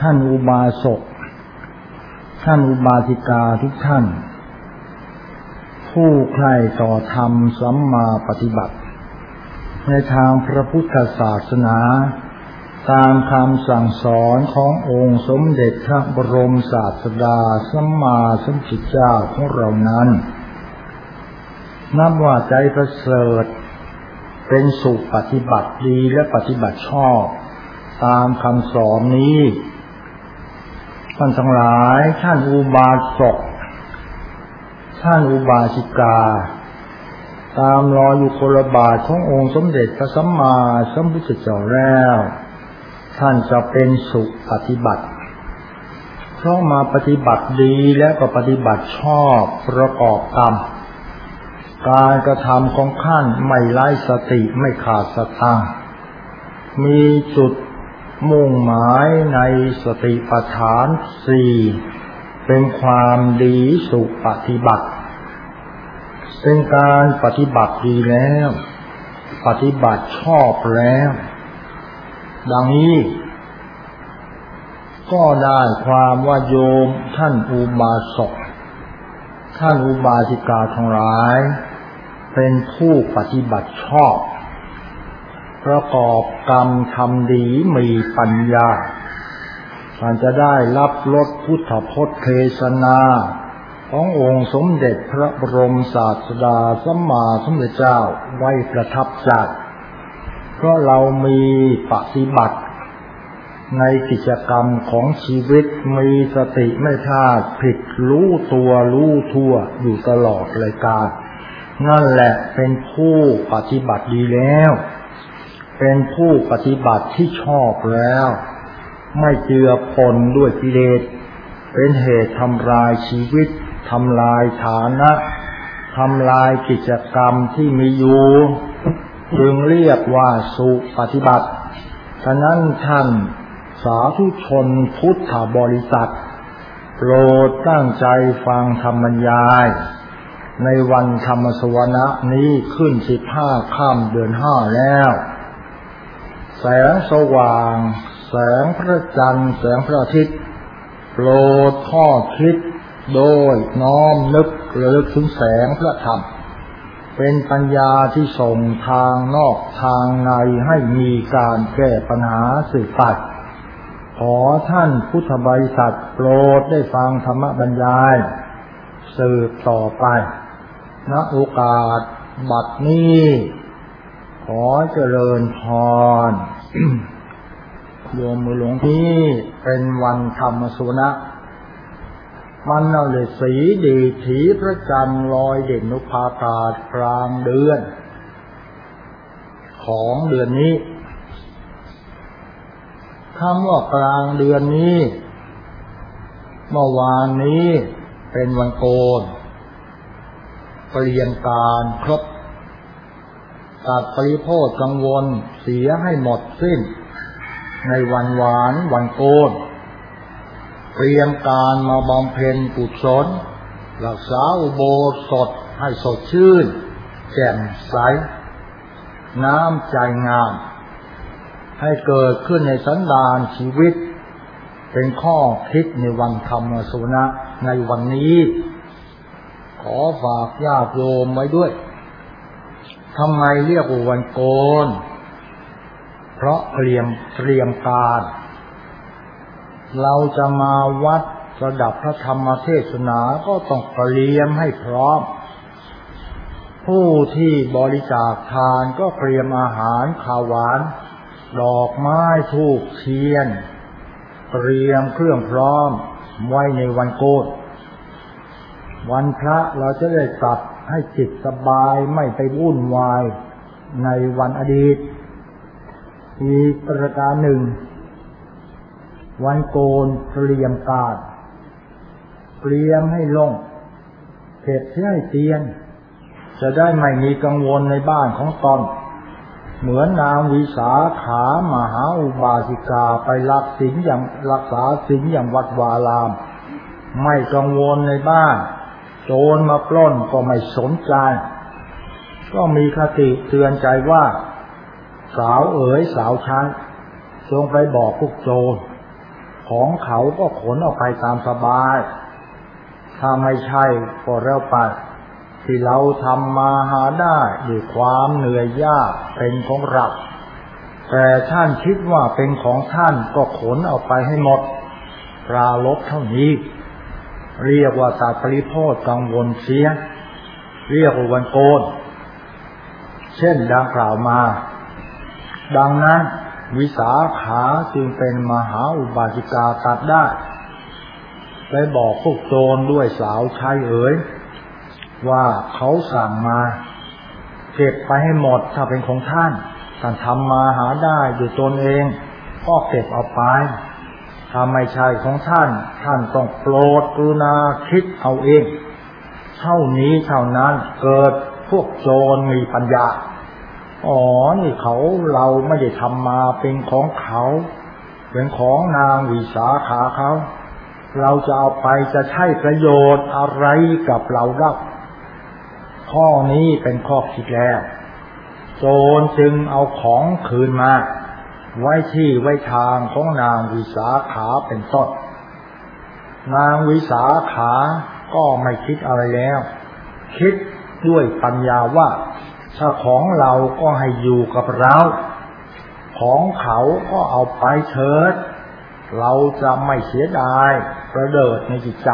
ท่านอุบาสก ท่านอุบาสิกาทุกท่าน ผู้ใคร่ต่อธรรมสัมมาปฏิบัติ ในทางพระพุทธศาสนา ตามคำสั่งสอนขององค์สมเด็จพระบรมศาสดาสัมมาสัมพุทธเจ้าของเรานั้น นับว่าใจประเสริฐเป็นสุขปฏิบัติดีและปฏิบัติชอบ ตามคำสอนนี้ ท่านทั้งหลายท่านอุบาสกท่านอุบาสิกา ตามรออยู่คนละบาทขององค์สมเด็จพระสัมมาสัมพุทธเจ้าแล้ว ท่านจะเป็นสุขปฏิบัติ เพราะมาปฏิบัติดีและก็ปฏิบัติชอบประกอบกรรม การกระทำของท่านไม่ไร้สติไม่ขาดสตังมีจุด มุ่งหมายในสติปัฏฐานสี่เป็นความดีสุปฏิบัติเป็นการปฏิบัติดีแล้ว ปฏิบัติชอบแล้ว ดังนี้ ก็ได้ความว่าโยมท่านอุบาสกท่านอุบาสิกาทั้งหลาย เป็นผู้ปฏิบัติชอบ ประกอบกรรมทำดีมีปัญญาท่านจะได้รับรสพุทธพจน์เทศนาขององค์สมเด็จพระบรมศาสดาสัมมาสัมพุทธเจ้าไว้ประทับใจเพราะเรามีปฏิบัติในกิจกรรมของชีวิตมีสติไม่พลาดผิดรู้ตัวรู้ทั่วอยู่ตลอดเลยการ นั่นแหละเป็นผู้ปฏิบัติดีแล้ว เป็นผู้ปฏิบัติที่ชอบแล้ว ไม่เจือปนด้วยกิเลสเป็นเหตุทำลายชีวิตทำลายฐานะทำลายกิจกรรมที่มีอยู่จึงเรียกว่าสุปฏิบัติ ฉะนั้นท่านสาธุชนพุทธบริษัทโปรดตั้งใจฟังธรรมยาย ในวันธรรมสวนะนี้ขึ้นสิบห้าข้ามเดือนห้าแล้ว แสงสว่าง แสงพระจันทร์ แสงพระอาทิตย์โปรดข้อคิดโดยน้อมนึกระลึกถึงแสงพระธรรม เป็นปัญญาที่ส่งทางนอกทางในให้มีการแก้ปัญหาสืบไปขอท่านพุทธบริษัทโปรดได้ฟังธรรมบรรยาย สืบต่อไปณโอกาสบัดนี้ ขอเจริญพรโยมมือหลวงพี่เป็นวันธรรมสุนะมันเอาเลยสีดีถีพระจันทร์ลอยเด่นนุภากากลางเดือน ของเดือนนี้คำว่ากลางเดือนนี้ เมื่อวานนี้เป็นวันโกนเปลี่ยนการครบ ตัดปริโภคกังวลเสียให้หมดสิ้น ในวันหวานวันโกนเตรียมการมาบำเพ็ญกุศลรักษาอุโบสถให้สดชื่น แจ่มใส น้ำใจงาม ให้เกิดขึ้นในสันดานชีวิต เป็นข้อคิดในวันธรรมสุนะในวันนี้ ขอฝากญาติโยมไว้ด้วย ทำไมเรียกว่าวันโกน เพราะเตรียมเตรียมการ เราจะมาวัดระดับพระธรรมเทศนาก็ต้องเตรียมให้พร้อม ผู้ที่บริจาคทานก็เตรียมอาหารข้าวหวาน ดอกไม้ทูกเทียน เตรียมเครื่องพร้อมไว้ในวันโกนวันพระเราจะได้ตัด ให้จิตสบายไม่ไปวุ่นวายในวันอดีต อีกประการหนึ่ง วันโกนเตรียมการเตรียมให้ลงเผ็ดให้เตียน จะได้ไม่มีกังวลในบ้านของตนเหมือนนางวิสาขามหาอุบาสิกาไปรักสิงอย่างรักษาสิงอย่างวัดวาราม ไม่กังวลในบ้าน โจรมาปล้นก็ไม่สนใจ ก็มีคติเตือนใจว่า สาวเอ๋ยสาวชั้นจงไปบอกพวกโจร ของเขาก็ขนออกไปตามสบาย ถ้าไม่ใช่ก็แล้วไปที่เราทำมาหาได้ด้วยความเหนื่อยยากเป็นของเราแต่ท่านคิดว่าเป็นของท่านก็ขนเอาไปให้หมดปราลบเท่านี้ เรียกว่าตัดปริโพธกังวลเสีย เรียกว่าวันโกน เช่นดังกล่าวมา ดังนั้น วิสาขาจึงเป็นมหาอุบาสิกาตัดได้ ไปบอกพวกโจรด้วยสาวชายเอ๋ย ว่าเขาสั่งมาเก็บไปให้หมดถ้าเป็นของท่าน ท่านทำมาหาได้อยู่ตนเอง ก็เก็บเอาไป ถ้าไม่ใช่ของท่าน ท่านต้องโปรดกรุณาคิดเอาเอง เท่านี้เท่านั้นเกิดพวกโจรมีปัญญา อ๋อ นี่เขาเราไม่ได้ทำมาเป็นของเขา เป็นของนางวิสาขาเขา เราจะเอาไปจะใช้ประโยชน์อะไรกับเราได้ข้อนี้เป็นข้อคิดแล้ว โจรจึงเอาของคืนมา ไว้ที่ไว้ทางของนางวิสาขาเป็นต้น นางวิสาขาก็ไม่คิดอะไรแล้ว คิดด้วยปัญญาว่า ถ้าของเราก็ให้อยู่กับเรา ของเขาก็เอาไปเถิด เราจะไม่เสียดายประเดิดในจิตใจ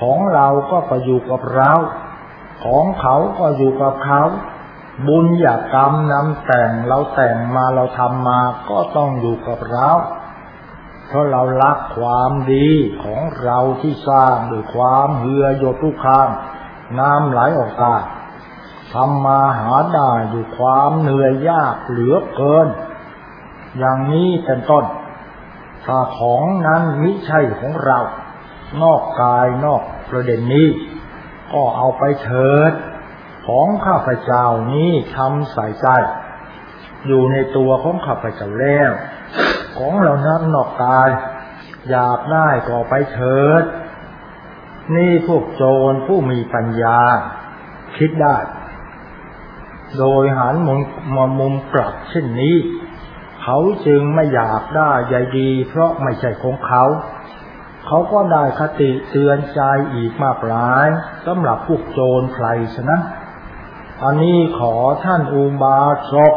ของเราก็ไปอยู่กับเรา ของเขาก็อยู่กับเขา บุญอยากกรรมนำแต่งเราแต่งมาเราทำมาก็ต้องอยู่กับเรา เพราะเรารักความดีของเราที่สร้างด้วยความเหือโยทุครั้งน้ำไหลออกตาทำมาหาได้ด้วยความเหนื่อยยากเหลือเกิน อย่างนี้เป็นต้น ถ้าของนั้นมิใช่ของเรา นอกกายนอกประเด็นนี้ ก็เอาไปเถิด ของข้าพเจ้านี้ทำใส่ใจ อยู่ในตัวของข้าพเจ้าแล้ว ของเหล่านั้นนอกกายอยากได้ก็ไปเถิด นี่พวกโจรผู้มีปัญญา คิดได้ โดยหันมุมมามุมกลับเช่นนี้ เขาจึงไม่อยากได้ใหญ่ดี เพราะไม่ใช่ของเขา เขาก็ได้คติเตือนใจอีกมากหลายสำหรับพวกโจรใครฉะนั้น อันนี้ขอท่านอุบาสก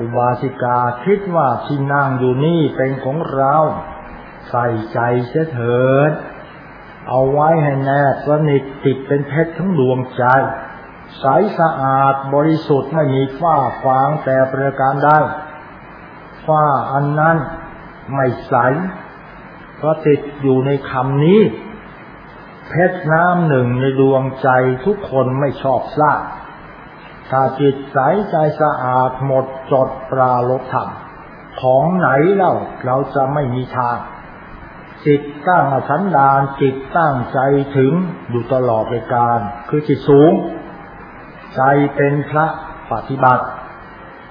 อุบาสิกาคิดว่าที่นั่งอยู่นี่เป็นของเรา ใส่ใจเสเถิด เอาไว้ให้แน่สนิทติดเป็นเพชรทั้งดวงใจ ใสสะอาดบริสุทธิ์ไม่มีฝ้าฟางแต่ประการใดฝ้าอันนั้นไม่ใสเพราะติดอยู่ในคำนี้ เพชรน้ำหนึ่งในดวงใจทุกคนไม่ชอบสร้าง ถ้าจิตใสใจสะอาดหมดจดปราลบธรรม ของไหนเล่าเราจะไม่มีทาง จิตตั้งสันดานจิตตั้งใจถึงอยู่ตลอดในการ คือจิตสูง ใจเป็นพระปฏิบัติ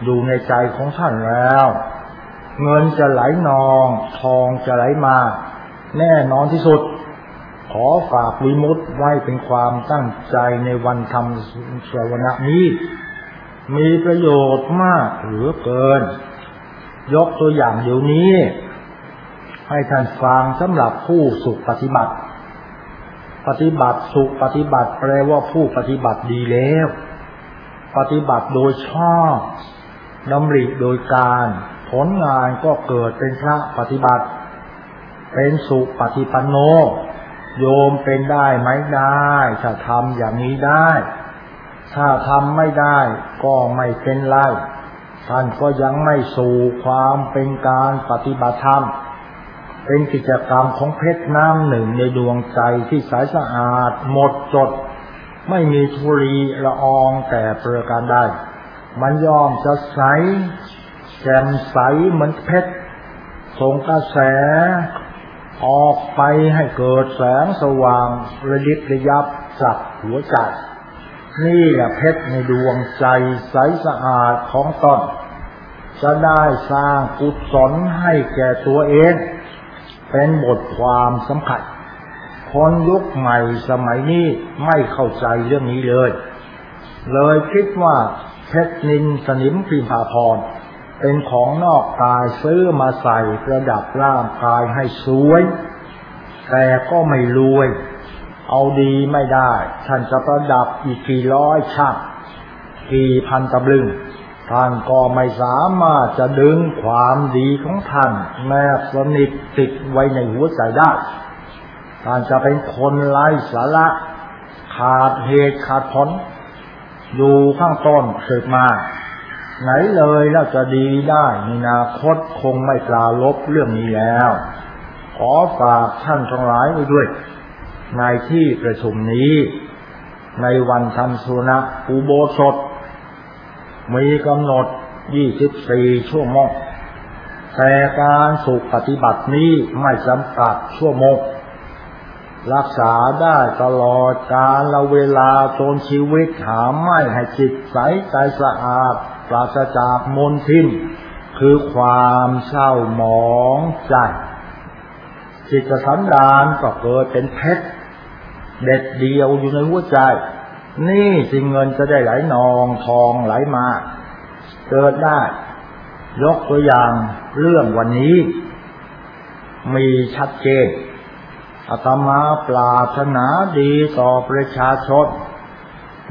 อยู่ในใจของท่านแล้ว เงินจะไหลนอง ทองจะไหลมา แน่นอนที่สุด อฝากวิมุตไว้เป็นความตั้งใจในวันทำสวนานี้ มีประโยชน์มากเหลือเกิน ยกตัวอย่างเดี๋ยวนี้ ให้ท่านฟังสำหรับผู้สุปฏิบัติ ปฏิบัติสุปฏิบัติแปลว่าผู้ปฏิบัติดีแล้ว ปฏิบัติโดยชอบดำริโดยการ ผลงานก็เกิดเป็นพระปฏิบัติ เป็นสุปฏิปันโน โยมเป็นได้ไหมได้ ถ้าทำอย่างนี้ได้ ถ้าทำไม่ได้ก็ไม่เป็นไร ท่านก็ยังไม่สู่ความเป็นการปฏิบัติธรรม เป็นกิจกรรมของเพชรน้ำหนึ่งในดวงใจที่ใสสะอาดหมดจด ไม่มีทุรีละอองแต่ประการใดมันยอมจะใสแจ่มใสเหมือนเพชรส่งกระแส ออกไปให้เกิดแสงสว่างระยิบระยับจากหัวใจ นี่แหละเพชรในดวงใจใสสะอาดของตนจะได้สร้างกุศลให้แก่ตัวเอง เป็นบทความสำคัญคนยุคใหม่สมัยนี้ไม่เข้าใจเรื่องนี้เลย เลยคิดว่าเพชรนินสนิมพิมพาพร เป็นของนอกกายซื้อมาใส่ประดับร่างกายให้สวย แต่ก็ไม่รวย เอาดีไม่ได้ท่านจะประดับอีกกี่ร้อยชักกี่พันตำลึง ท่านก็ไม่สามารถจะดึงความดีของท่านแนบสนิทติดไว้ในหัวใจได้ ท่านจะเป็นคนไร้สาระ ขาดเหตุขาดผล อยู่ข้างต้นเกิดมา ไหนเลยเราจะดีได้ในอนาคตคงไม่ปลาลบเรื่องนี้แล้ว ขอฝากท่านทั้งหลายไว้ด้วย ในที่ประชุมนี้ ในวันทำสุนัขอุโบสถ มีกำหนด 24 ชั่วโมงแต่การสุขปฏิบัตินี้ไม่จำกัดชั่วโมงรักษาได้ตลอดกาลเวลาจนชีวิตหาไม่ให้จิตใสใจสะอาด ปราศจากมลทินคือความเศร้าหมองใจจิตสันดานก็เกิดเป็นเพชรเด็ดเดียวอยู่ในหัวใจ นี่สิเงินจะได้ไหลนองทองไหลมา เกิดได้ ยกตัวอย่างเรื่องวันนี้ มีชัดเจนอาตมาปราถนาดีต่อประชาชน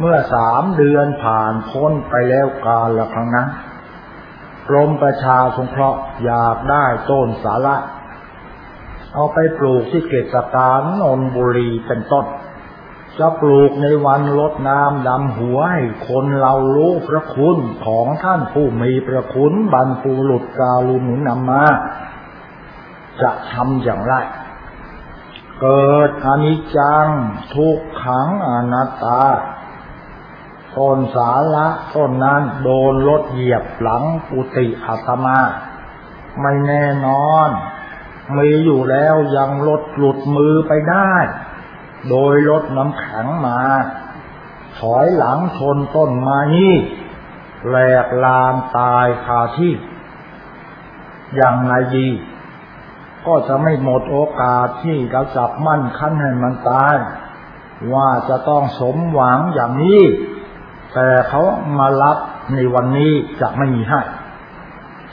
เมื่อสามเดือนผ่านพ้นไปแล้วกาลละครั้งนั้นกรมประชาสงเคราะห์อยากได้ต้นสาระ เอาไปปลูกที่เกตการนนบุรีเป็นต้น จะปลูกในวันลดน้ำดำหัวให้คนเรารู้พระคุณของท่านผู้มีพระคุณบรรพูหลุดกาลุนุนำมา จะทำอย่างไรเกิดอนิจจังทุกขังอนัตตา ต้นสาระต้นนั้นโดนรถเหยียบหลังปุติอาตมา ไม่แน่นอนมีอยู่แล้วยังลดหลุดมือไปได้ โดยรถน้ำแข็งมา ถอยหลังชนต้นไม้นี้แหลกลามตายคาที่ อย่างไรดีก็จะไม่หมดโอกาสที่เราจับมั่นคั้นให้มันตาย ว่าจะต้องสมหวังอย่างนี้ แต่เขามารับในวันนี้จะไม่มีให้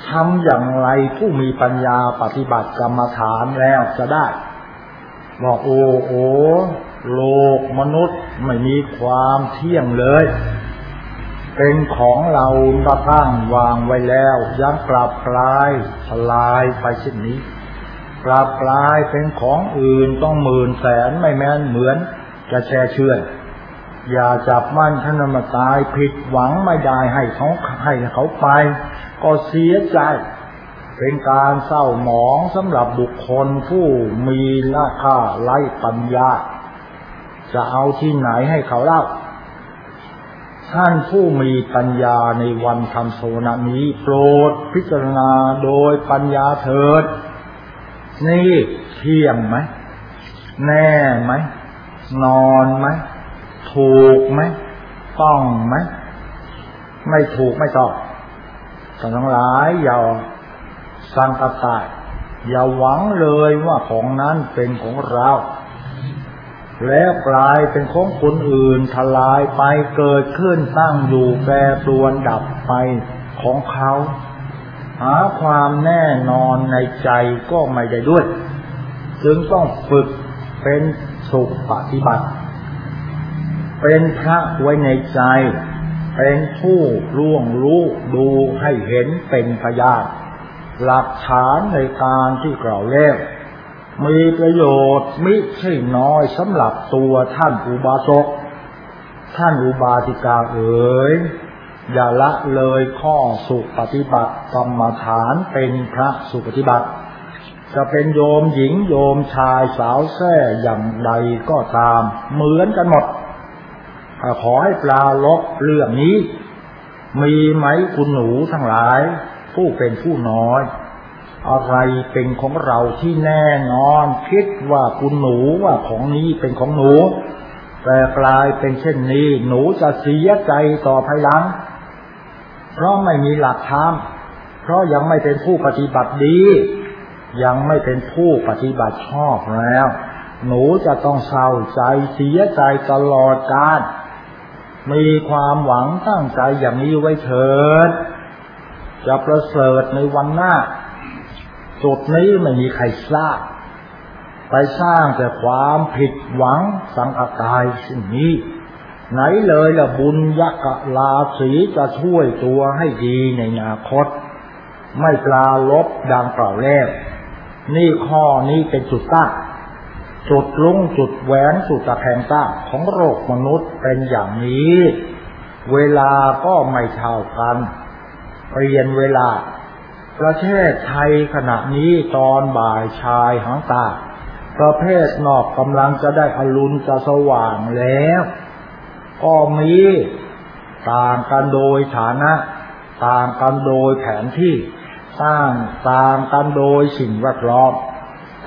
ทำอย่างไรผู้มีปัญญาปฏิบัติกรรมฐานแล้วจะได้ บอกโอ้โอโลกมนุษย์ไม่มีความเที่ยงเลย เป็นของเราเราตั้งวางไว้แล้วยังกลับกลายทลายไปเช่นนี้ กลับกลายเป็นของอื่นต้องหมื่นแสนไม่แม้นเหมือนจะแช่เชื่อน อย่าจับมั่นท่านมาตายผิดหวังไม่ได้ให้เขาให้เขาไป ก็เสียใจ เป็นการเศร้าหมองสำหรับบุคคลผู้มีราคาไร้ปัญญา จะเอาที่ไหนให้เขาเล่า ท่านผู้มีปัญญาในวันทำโซนนี้โปรดพิจารณาโดยปัญญาเถิด นี่เที่ยงไหม แน่ไหม นอนไหม ถูกไหมต้องไหมไม่ถูกไม่ต้องแต่ทั้งหลายอย่าสังกตายอย่าหวังเลยว่าของนั้นเป็นของเรา แล้วกลายเป็นของคนอื่นทลายไปเกิดขึ้นตั้งอยู่แปรปรวนดับไปของเขา หาความแน่นอนในใจก็ไม่ได้ด้วย จึงต้องฝึกเป็นสุขปฏิบัติ เป็นพระไว้ในใจ เป็นผู้ร่วงรู้ดูให้เห็นเป็นพยานหลักฐานในการที่กล่าวแล้วมีประโยชน์มิใช่น้อยสำหรับตัวท่านอุบาสก ท่านอุบาสิกาเอ๋ยอย่าละเลยข้อสุปฏิบัติกรรมฐานเป็นพระสุปฏิบัติ จะเป็นโยมหญิงโยมชายสาวแท้อย่างใดก็ตาม เหมือนกันหมด ขอให้ปลาลบเรื่องนี้ มีไหมคุณหนูทั้งหลาย ผู้เป็นผู้น้อย อะไรเป็นของเราที่แน่นอน คิดว่าคุณหนูว่าของนี้เป็นของหนู แต่กลายเป็นเช่นนี้ หนูจะเสียใจต่อภายหลัง เพราะไม่มีหลักธรรมเพราะยังไม่เป็นผู้ปฏิบัติดี ยังไม่เป็นผู้ปฏิบัติชอบแล้ว หนูจะต้องเศร้าใจเสียใจตลอดกาล มีความหวังตั้งใจอย่างนี้ไว้เถิด จะประเสริฐในวันหน้า จุดนี้ไม่มีใครทราบ ไปสร้างแต่ความผิดหวังสังกตายสิ่งนี้ ไหนเลยละบุญยักษ์ลาสีจะช่วยตัวให้ดีในอนาคต ไม่ปลาลบดังเปล่าแล้ว นี่ข้อนี้เป็นจุดตั้ง จุดลุงจุดแหวนจุดตะแคงตั้งของโลกมนุษย์เป็นอย่างนี้ เวลาก็ไม่เท่ากันเปลี่ยนเวลา ประเทศไทยขณะนี้ตอนบ่ายชายหางตา ประเภทนอกกำลังจะได้อรุณจะสว่างแล้ว ก็มีต่างกันโดยฐานะ ต่างกันโดยแผนที่ สร้างต่างกันโดยสิ่งแวดล้อม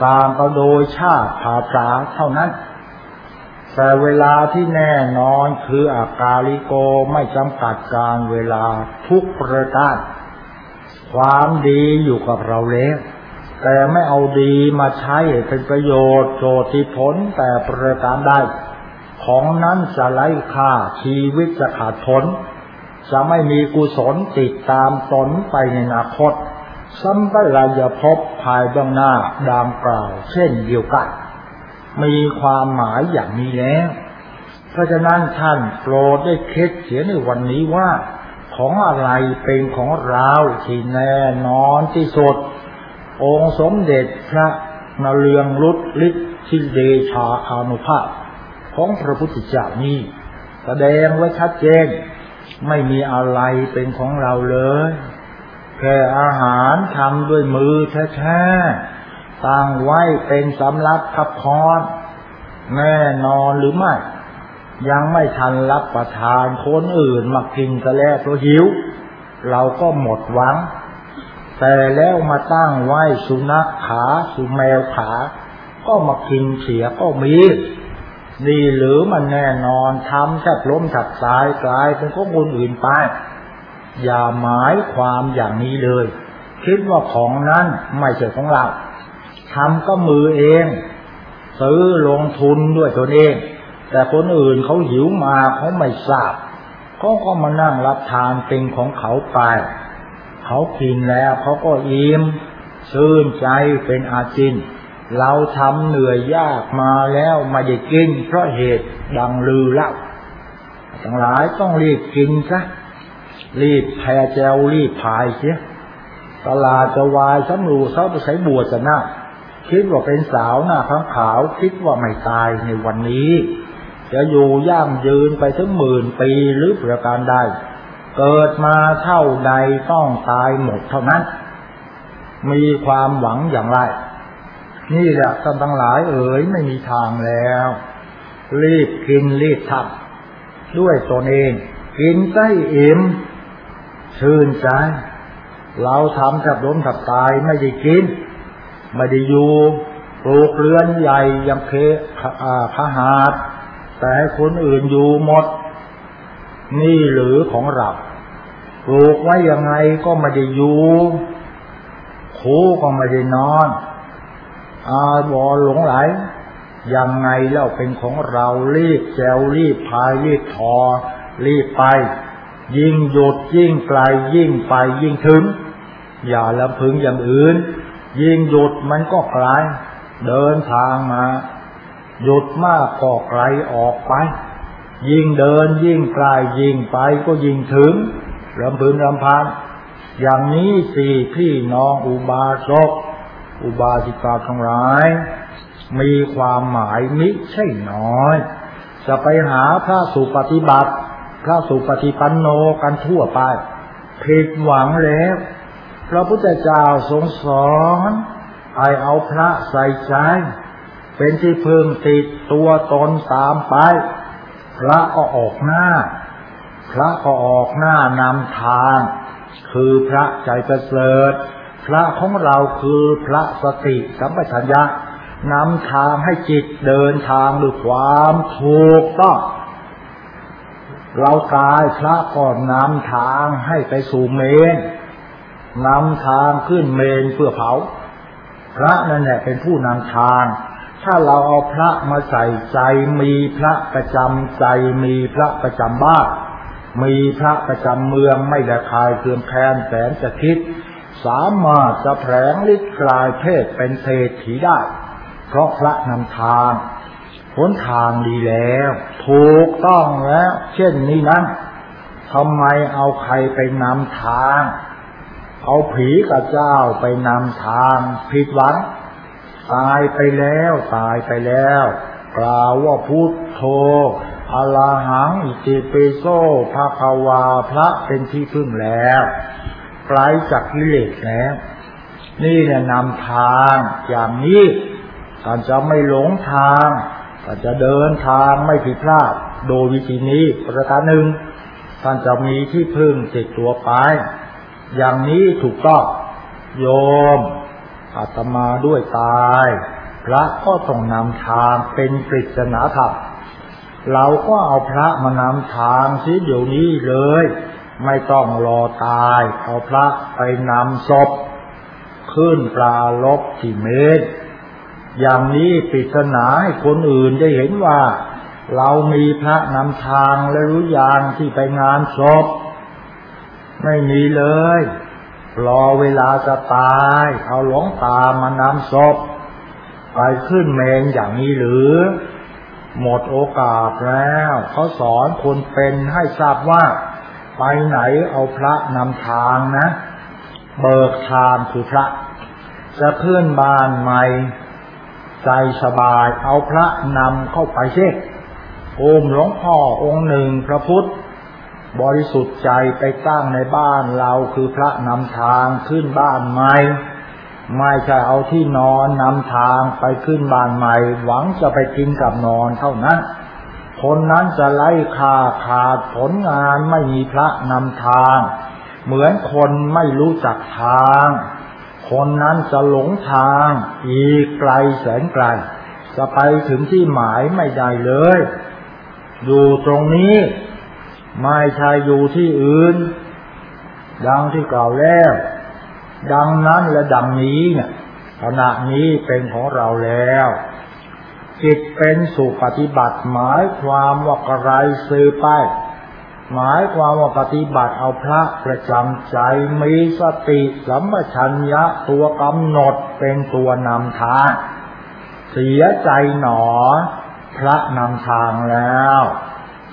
ต่างกันโดยชาติภาษาเท่านั้น แต่เวลาที่แน่นอนคืออากาลิโกไม่จำกัดการเวลาทุกประการความดีอยู่กับเราแล้วแต่ไม่เอาดีมาใช้เป็นประโยชน์โจติผลแต่ประการใดของนั้นจะไร้ค่าชีวิตจะขาดผลจะไม่มีกุศลติดตามตนไปในอนาคต สัมปรายภพภายเบื้องหน้าดังกล่าว เช่นเดียวกัน มีความหมายอย่างนี้แล้ว เพราะฉะนั้นท่านโปรดได้คิดเสียในวันนี้ว่า ของอะไรเป็นของเราที่แน่นอนที่สุด องค์สมเด็จพระนเรืองรุตฤทธิเดชาอานุภาพ ของพระพุทธเจ้านี้แสดงไว้ชัดเจน ไม่มีอะไรเป็นของเราเลย แค่อาหารทำด้วยมือแท้ๆตั้งไว้เป็นสำรับขับพรแน่นอนหรือไม่ ยังไม่ทันรับประทานคนอื่นมากินกันแล้วตัวหิว เราก็หมดหวัง แต่แล้วมาตั้งไว้สุนัขขาสุแมวขา ก็มากินเสียก็มีนี่หรือมันแน่นอนทำแทบล้มถับตายกลายเป็นของคนอื่นไป อย่าหมายความอย่างนี้เลย คิดว่าของนั้นไม่ใช่ของเราทำก็มือเอง ซื้อลงทุนด้วยตนเอง แต่คนอื่นเขาหิวมาเขาไม่ทราบเขาก็มานั่งรับทานเป็นของเขาไป เขากินแล้วเขาก็อิ่มชื่นใจเป็นอาจิน เราทำเหนื่อยยากมาแล้วมาได้กิน เพราะเหตุดังลือเล่าทั้งหลายต้องรีบกินซะ รีบแพ่แจวรีบพายเสียตลาดจะวายสำรูเศร้าไปใช้บวชจะน่าคิดว่าเป็นสาวหน้าข้างขาว คิดว่าไม่ตายในวันนี้ จะอยู่ย่างยืนไปถึงหมื่นปีหรือประการใดเกิดมาเท่าใดต้องตายหมดเท่านั้น มีความหวังอย่างไร นี่แหละท่านทั้งหลายเอ๋ยไม่มีทางแล้ว รีบกินรีบทำด้วยตนเอง กินใต้อิ่ม ชื่นใจ เราทำกับล้มกับตายไม่ได้กิน ไม่ได้อยู่ปลูกเรือนใหญ่ยังเคพหาดแต่ให้คนอื่นอยู่หมด นี่หรือของเราปลูกไว้ยังไงก็ไม่ได้อยู่คูก็ไม่ได้นอนอาบอหลงไหลยังไงเล่าเป็นของเรารีบแจวรีบพายรีบทอ รีบไป ยิ่งหยุดยิ่งไกลยิ่งไปยิ่งถึง อย่าลำพึงอย่างอื่น ยิ่งหยุดมันก็ไกลเดินทางมา หยุดมากก็ไกลออกไป ยิ่งเดินยิ่งไกลยิ่งไปก็ยิ่งถึงรำพึงรำพันอย่างนี้สี่พี่น้องอุบาสกอุบาสิกาทั้งหลาย มีความหมายมิใช่น้อย จะไปหาพระสุปฏิบัติ พระสุปฏิปันโนกันทั่วไปผิดหวังแล้วพระพุทธเจ้าทรงสอนไอเอาพระใส่ใจ เป็นที่พึงติดตัวตนตามไป พระก็ออกหน้า พระก็ออกหน้านำทาง คือพระใจประเสริฐ พระของเราคือพระสติสัมปชัญญะนำทางให้จิตเดินทางด้วยความถูกต้อง เราตายพระก่อนนำทางให้ไปสู่เมนนำทางขึ้นเมนเพื่อเผา พระนั่นแหละเป็นผู้นำทาง ถ้าเราเอาพระมาใส่ใจมีพระประจำใจมีพระประจำบ้านมีพระประจำเมืองไม่ได้คายเคืองแคนแสนจะคิด สามารถจะแผลงฤทธิ์กลายเพศเป็นเศรษฐีได้ เพราะพระนำทาง หนทางดีแล้ว ถูกต้องแล้ว เช่นนี้นะทำไมเอาใครไปนำทาง เอาผีกับเจ้าไปนำทาง ผิดหวัง ตายไปแล้ว ตายไปแล้ว กล่าวว่าพุทโธอลาหังอิติปิโสภาควาพระเป็นที่พึ่งแล้วไกลจากกิเลสแล้ว นี่เนี่ยนำทางอย่างนี้ท่านจะไม่หลงทาง ท่านจะเดินทางไม่ผิดพลาด โดยวิธีนี้ประการหนึ่ง ท่านจะมีที่พึ่งติดตัวไป อย่างนี้ถูกต้องโยมอาตมาด้วยตาย พระก็ต้องนำทางเป็นปริศนาธรรมเราก็เอาพระมานำทางสิเดี๋ยวนี้เลย ไม่ต้องรอตาย เอาพระไปนำศพ ขึ้นปลาลบที่เมตร อย่างนี้ปริศนาให้คนอื่นได้เห็นว่า เรามีพระนำทางและรู้ยางที่ไปงานศพไม่มีเลย รอเวลาจะตาย เอาหลวงตามานำศพไปขึ้นเมนอย่างนี้หรือ หมดโอกาสแล้ว เขาสอนคนเป็นให้ทราบว่า ไปไหนเอาพระนำทางนะ เบิกทางคือพระ จะขึ้นบ้านใหม่ ใจสบายเอาพระนำเข้าไปเช่โอมหลวงพ่อองค์หนึ่งพระพุทธ บริสุทธิ์ใจไปตั้งในบ้านเราคือพระนำทางขึ้นบ้านใหม่ ไม่ใช่เอาที่นอนนำทางไปขึ้นบ้านใหม่ หวังจะไปกินกับนอนเท่านั้น คนนั้นจะไล่ขาขาดผลงานไม่มีพระนำทาง เหมือนคนไม่รู้จักทาง คนนั้นจะหลงทางอีกไกลแสนไกล จะไปถึงที่หมายไม่ได้เลย อยู่ตรงนี้ ไม่ใช่อยู่ที่อื่น ดังที่กล่าวแล้ว ดังนั้นและดังนี้เนี่ยขณะนี้เป็นของเราแล้วจิตเป็นสุปฏิบัติหมายความว่าอะไรซื้อไป หมายความว่าปฏิบัติเอาพระประจำใจมีสติสัมปชัญญะตัวกำหนดเป็นตัวนำทางเสียใจหนอ พระนำทางแล้ว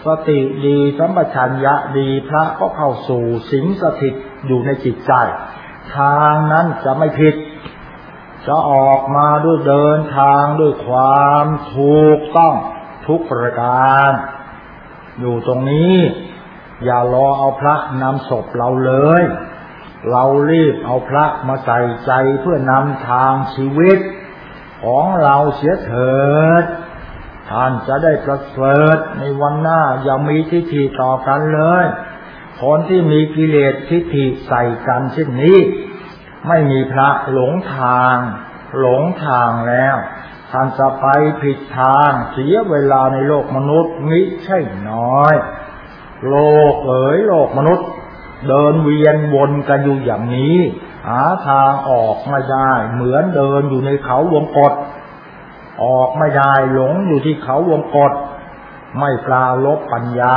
สติดีสัมปชัญญะดีพระก็เข้าสู่สิงสถิตอยู่ในจิตใจ ทางนั้นจะไม่ผิด จะออกมาด้วยเดินทางด้วยความถูกต้องทุกประการ อยู่ตรงนี้ อย่ารอเอาพระนำศพเราเลย เรารีบเอาพระมาใส่ใจเพื่อนำทางชีวิต ของเราเสียเถิด ท่านจะได้ประเสริฐในวันหน้าอย่ามีทิฏฐิต่อกันเลยคนที่มีกิเลสทิฏฐิใส่กันเช่นนี้ ไม่มีพระหลงทาง หลงทางแล้วท่านจะไปผิดทางเสียเวลาในโลกมนุษย์มิใช่น้อย โลกเอ๋ยโลกมนุษย์ เดินเวียนวนกันอยู่อย่างนี้ หาทางออกไม่ได้ เหมือนเดินอยู่ในเขาวงกฏออกไม่ได้หลงอยู่ที่เขาวงกฏไม่ปลาลบปัญญา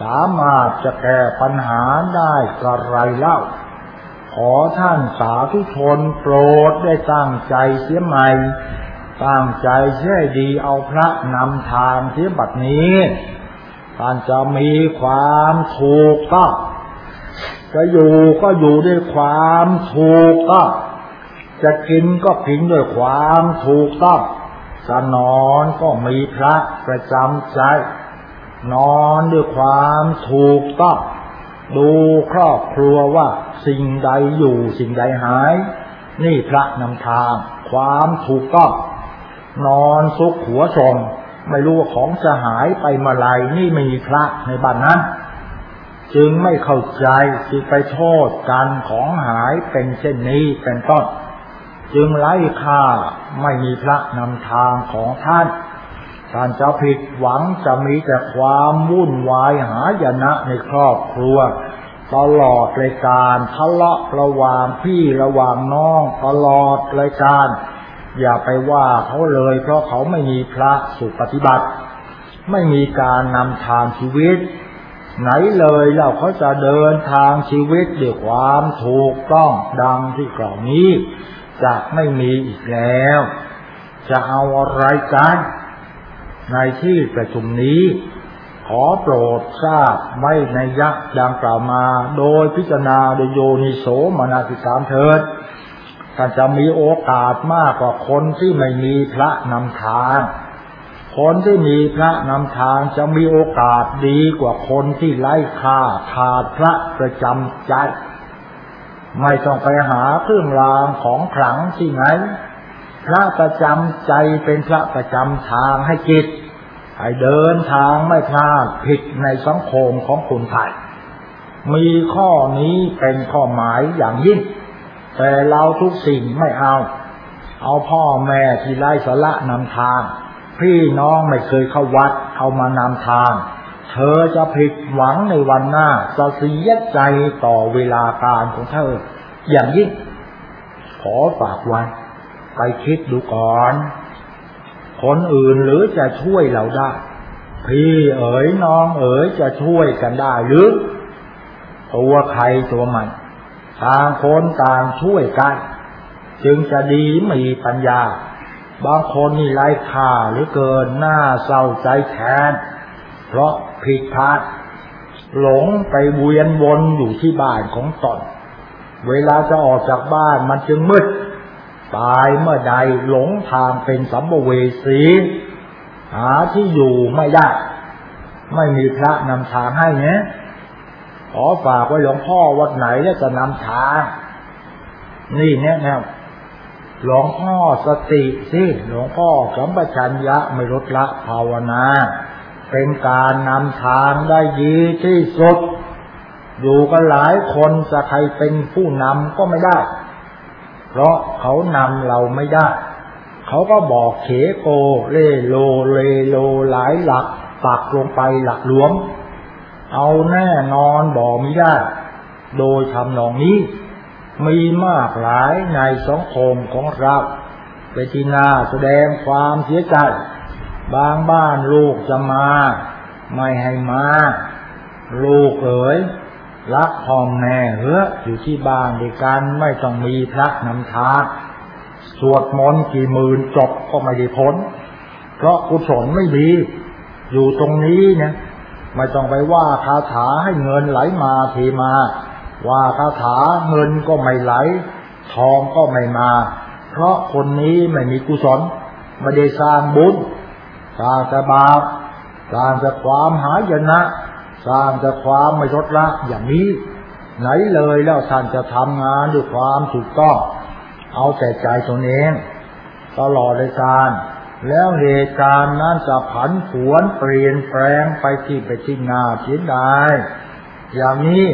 สามารถจะแก้ปัญหาได้กระไรเล่า ขอท่านสาธุชนโปรดได้ตั้งใจเสียใหม่ตั้งใจเชื่อดีเอาพระนำทางเสียบัดนี้ ท่านจะมีความถูกต้องจะอยู่ก็อยู่ด้วยความถูกต้องจะกินก็กินด้วยความถูกต้องจะนอนก็มีพระประจำใจ นอนด้วยความถูกต้องดูครอบครัวว่าสิ่งใดอยู่สิ่งใดหาย นี่พระนำทาง ความถูกต้องนอนซุกหัวทรง ไม่รู้ว่าของจะหายไปมาลายนี่ไม่มีพระในบ้านนั้น จึงไม่เข้าใจจึงไปโทษกันของหายเป็นเช่นนี้เป็นต้น จึงไล่ค่าไม่มีพระนำทางของท่านท่านจะผิดหวังจะมีแต่ความวุ่นวายหายนะในครอบครัว ตลอดรายการทะเลาะระหว่างพี่ระหว่างน้องตลอดรายการ อย่าไปว่าเขาเลย เพราะเขาไม่มีพระสุปฏิบัติ ไม่มีการนำทางชีวิต ไหนเลยเราเขาจะเดินทางชีวิตด้วยความถูกต้องดังที่กล่าวนี้จะไม่มีอีกแล้ว จะเอาอะไรกันในที่ประชุมนี้ ขอโปรดทราบไม่ในยักษ์ดังกล่าวมา โดยพิจารณาโดยโยนิโสมนาสิสามเถิด ท่านจะมีโอกาสมากกว่าคนที่ไม่มีพระนำทาง คนที่มีพระนำทางจะมีโอกาสดีกว่าคนที่ไล่ฆ่าขาดพระประจำใจ ไม่ต้องไปหาเครื่องรางของขลังที่ไหน พระประจำใจเป็นพระประจำทางให้จิต ให้เดินทางไม่พลาดผิดในสังคมของคนไทยมีข้อนี้เป็นข้อหมายอย่างยิ่ง แต่เราทุกสิ่งไม่เอา เอาพ่อแม่ที่ไล่สละนำทาง พี่น้องไม่เคยเข้าวัด เอามานำทาง เธอจะผิดหวังในวันหน้าจะเสียใจต่อเวลาการของเธอ อย่างยิ่ง ขอฝากไว้ไปคิดดูก่อน คนอื่นหรือจะช่วยเราได้ พี่เอ๋ยน้องเอ๋ยจะช่วยกันได้หรือ ตัวใครตัวมัน ต่างคนต่างช่วยกัน จึงจะดีมีปัญญา บางคนนี่ไร้ค่าหรือเกินหน้าเศร้าใจแทน เพราะผิดพลาดหลงไปเวียนวนอยู่ที่บ้านของตนเวลาจะออกจากบ้านมันจึงมืด ตายเมื่อใดหลงทางเป็นสัมภเวสี หาที่อยู่ไม่ได้ ไม่มีพระนำทางให้เนี่ย ขอฝากไว้หลวงพ่อวัดไหนแล้วจะนำทาง นี่เนี่ยแนวหลวงพ่อสติสิหลวงพ่อสัมปชัญญะไม่ลดละภาวนา เป็นการนำทางได้ดีที่สุด อยู่กันหลายคนจะใครเป็นผู้นำก็ไม่ได้ เพราะเขานำเราไม่ได้ เขาก็บอกเขโก เล่โลเลโลหลายหลักปักลงไปหลักหลวม เอาแน่นอนบอกไม่ได้ โดยทำนองนี้ มีมากหลายในสังคมของเราไปที่นาแสดงความเสียใจ บางบ้านลูกจะมา ไม่ให้มา ลูกเอ๋ยรักพ่อแม่เฮ้ออยู่ที่บ้านด้วยกันไม่ต้องมีพระนำทางสวดมนต์กี่หมื่นจบก็ไม่ได้ผลเพราะกุศลไม่ดี อยู่ตรงนี้เนี่ย ไม่ต้องไปว่าคาถาให้เงินไหลมาเทมา ว่าคาถาเงินก็ไม่ไหล ทองก็ไม่มา เพราะคนนี้ไม่มีกุศลไม่ได้สร้างบุญสร้างแต่บาปสร้างแต่ความหายนะสร้างแต่ความไม่ลดละอย่างนี้ไหนเลยแล้วท่านจะทำงานด้วยความถูกต้อง เอาแต่ใจตนเองตลอดเลยการ แล้วเหตุการณ์นั้นจะผันผวนเปลี่ยนแปลงไปที่ไปที่นาเสียดายอย่างนี้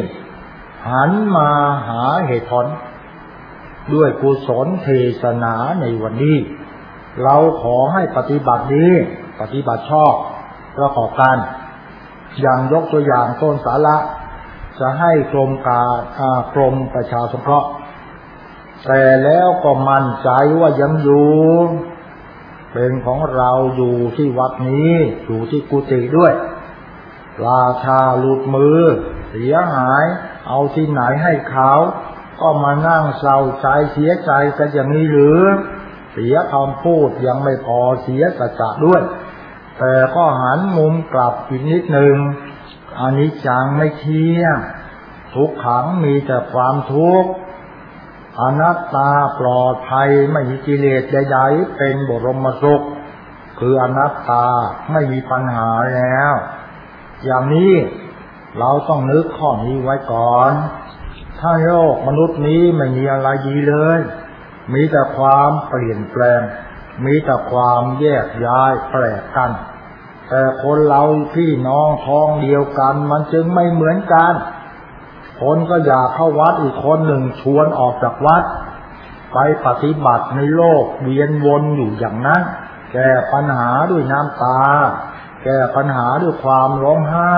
หันมาหาเหตุผล ด้วยกุศลเทศนาในวันนี้ เราขอให้ปฏิบัติดีปฏิบัติชอบประกอบกันอย่างยกตัวอย่างต้นสาระจะให้กรมการกรมประชาสงเคราะห์แต่แล้วก็มั่นใจว่ายังอยู่ เป็นของเราอยู่ที่วัดนี้ อยู่ที่กุฏิด้วย ราชาหลุดมือ เสียหาย เอาที่ไหนให้เขา ก็มานั่งเศร้าใจเสียใจกันอย่างนี้หรือ เสียคำพูดยังไม่พอเสียสัจจะด้วย แต่ก็หันมุมกลับอีกนิดหนึ่งอันนี้จังไม่เที่ยงทุกขังมีแต่ความทุกข์ อนัตตาปลอดภัยไม่มีกิเลสใดๆเป็นบรมสุข คืออนัตตาไม่มีปัญหาแล้ว อย่างนี้เราต้องนึกข้อนี้ไว้ก่อน ถ้าโลกมนุษย์นี้ไม่มีอะไรดีเลย มีแต่ความเปลี่ยนแปลง มีแต่ความแยกย้ายแปลกกัน แต่คนเราพี่น้องท้องเดียวกัน มันจึงไม่เหมือนกัน คนก็อยากเข้าวัดอีกคนหนึ่งชวนออกจากวัด ไปปฏิบัติในโลกเวียนวนอยู่อย่างนั้น แก้ปัญหาด้วยน้ำตา แก้ปัญหาด้วยความร้องไห้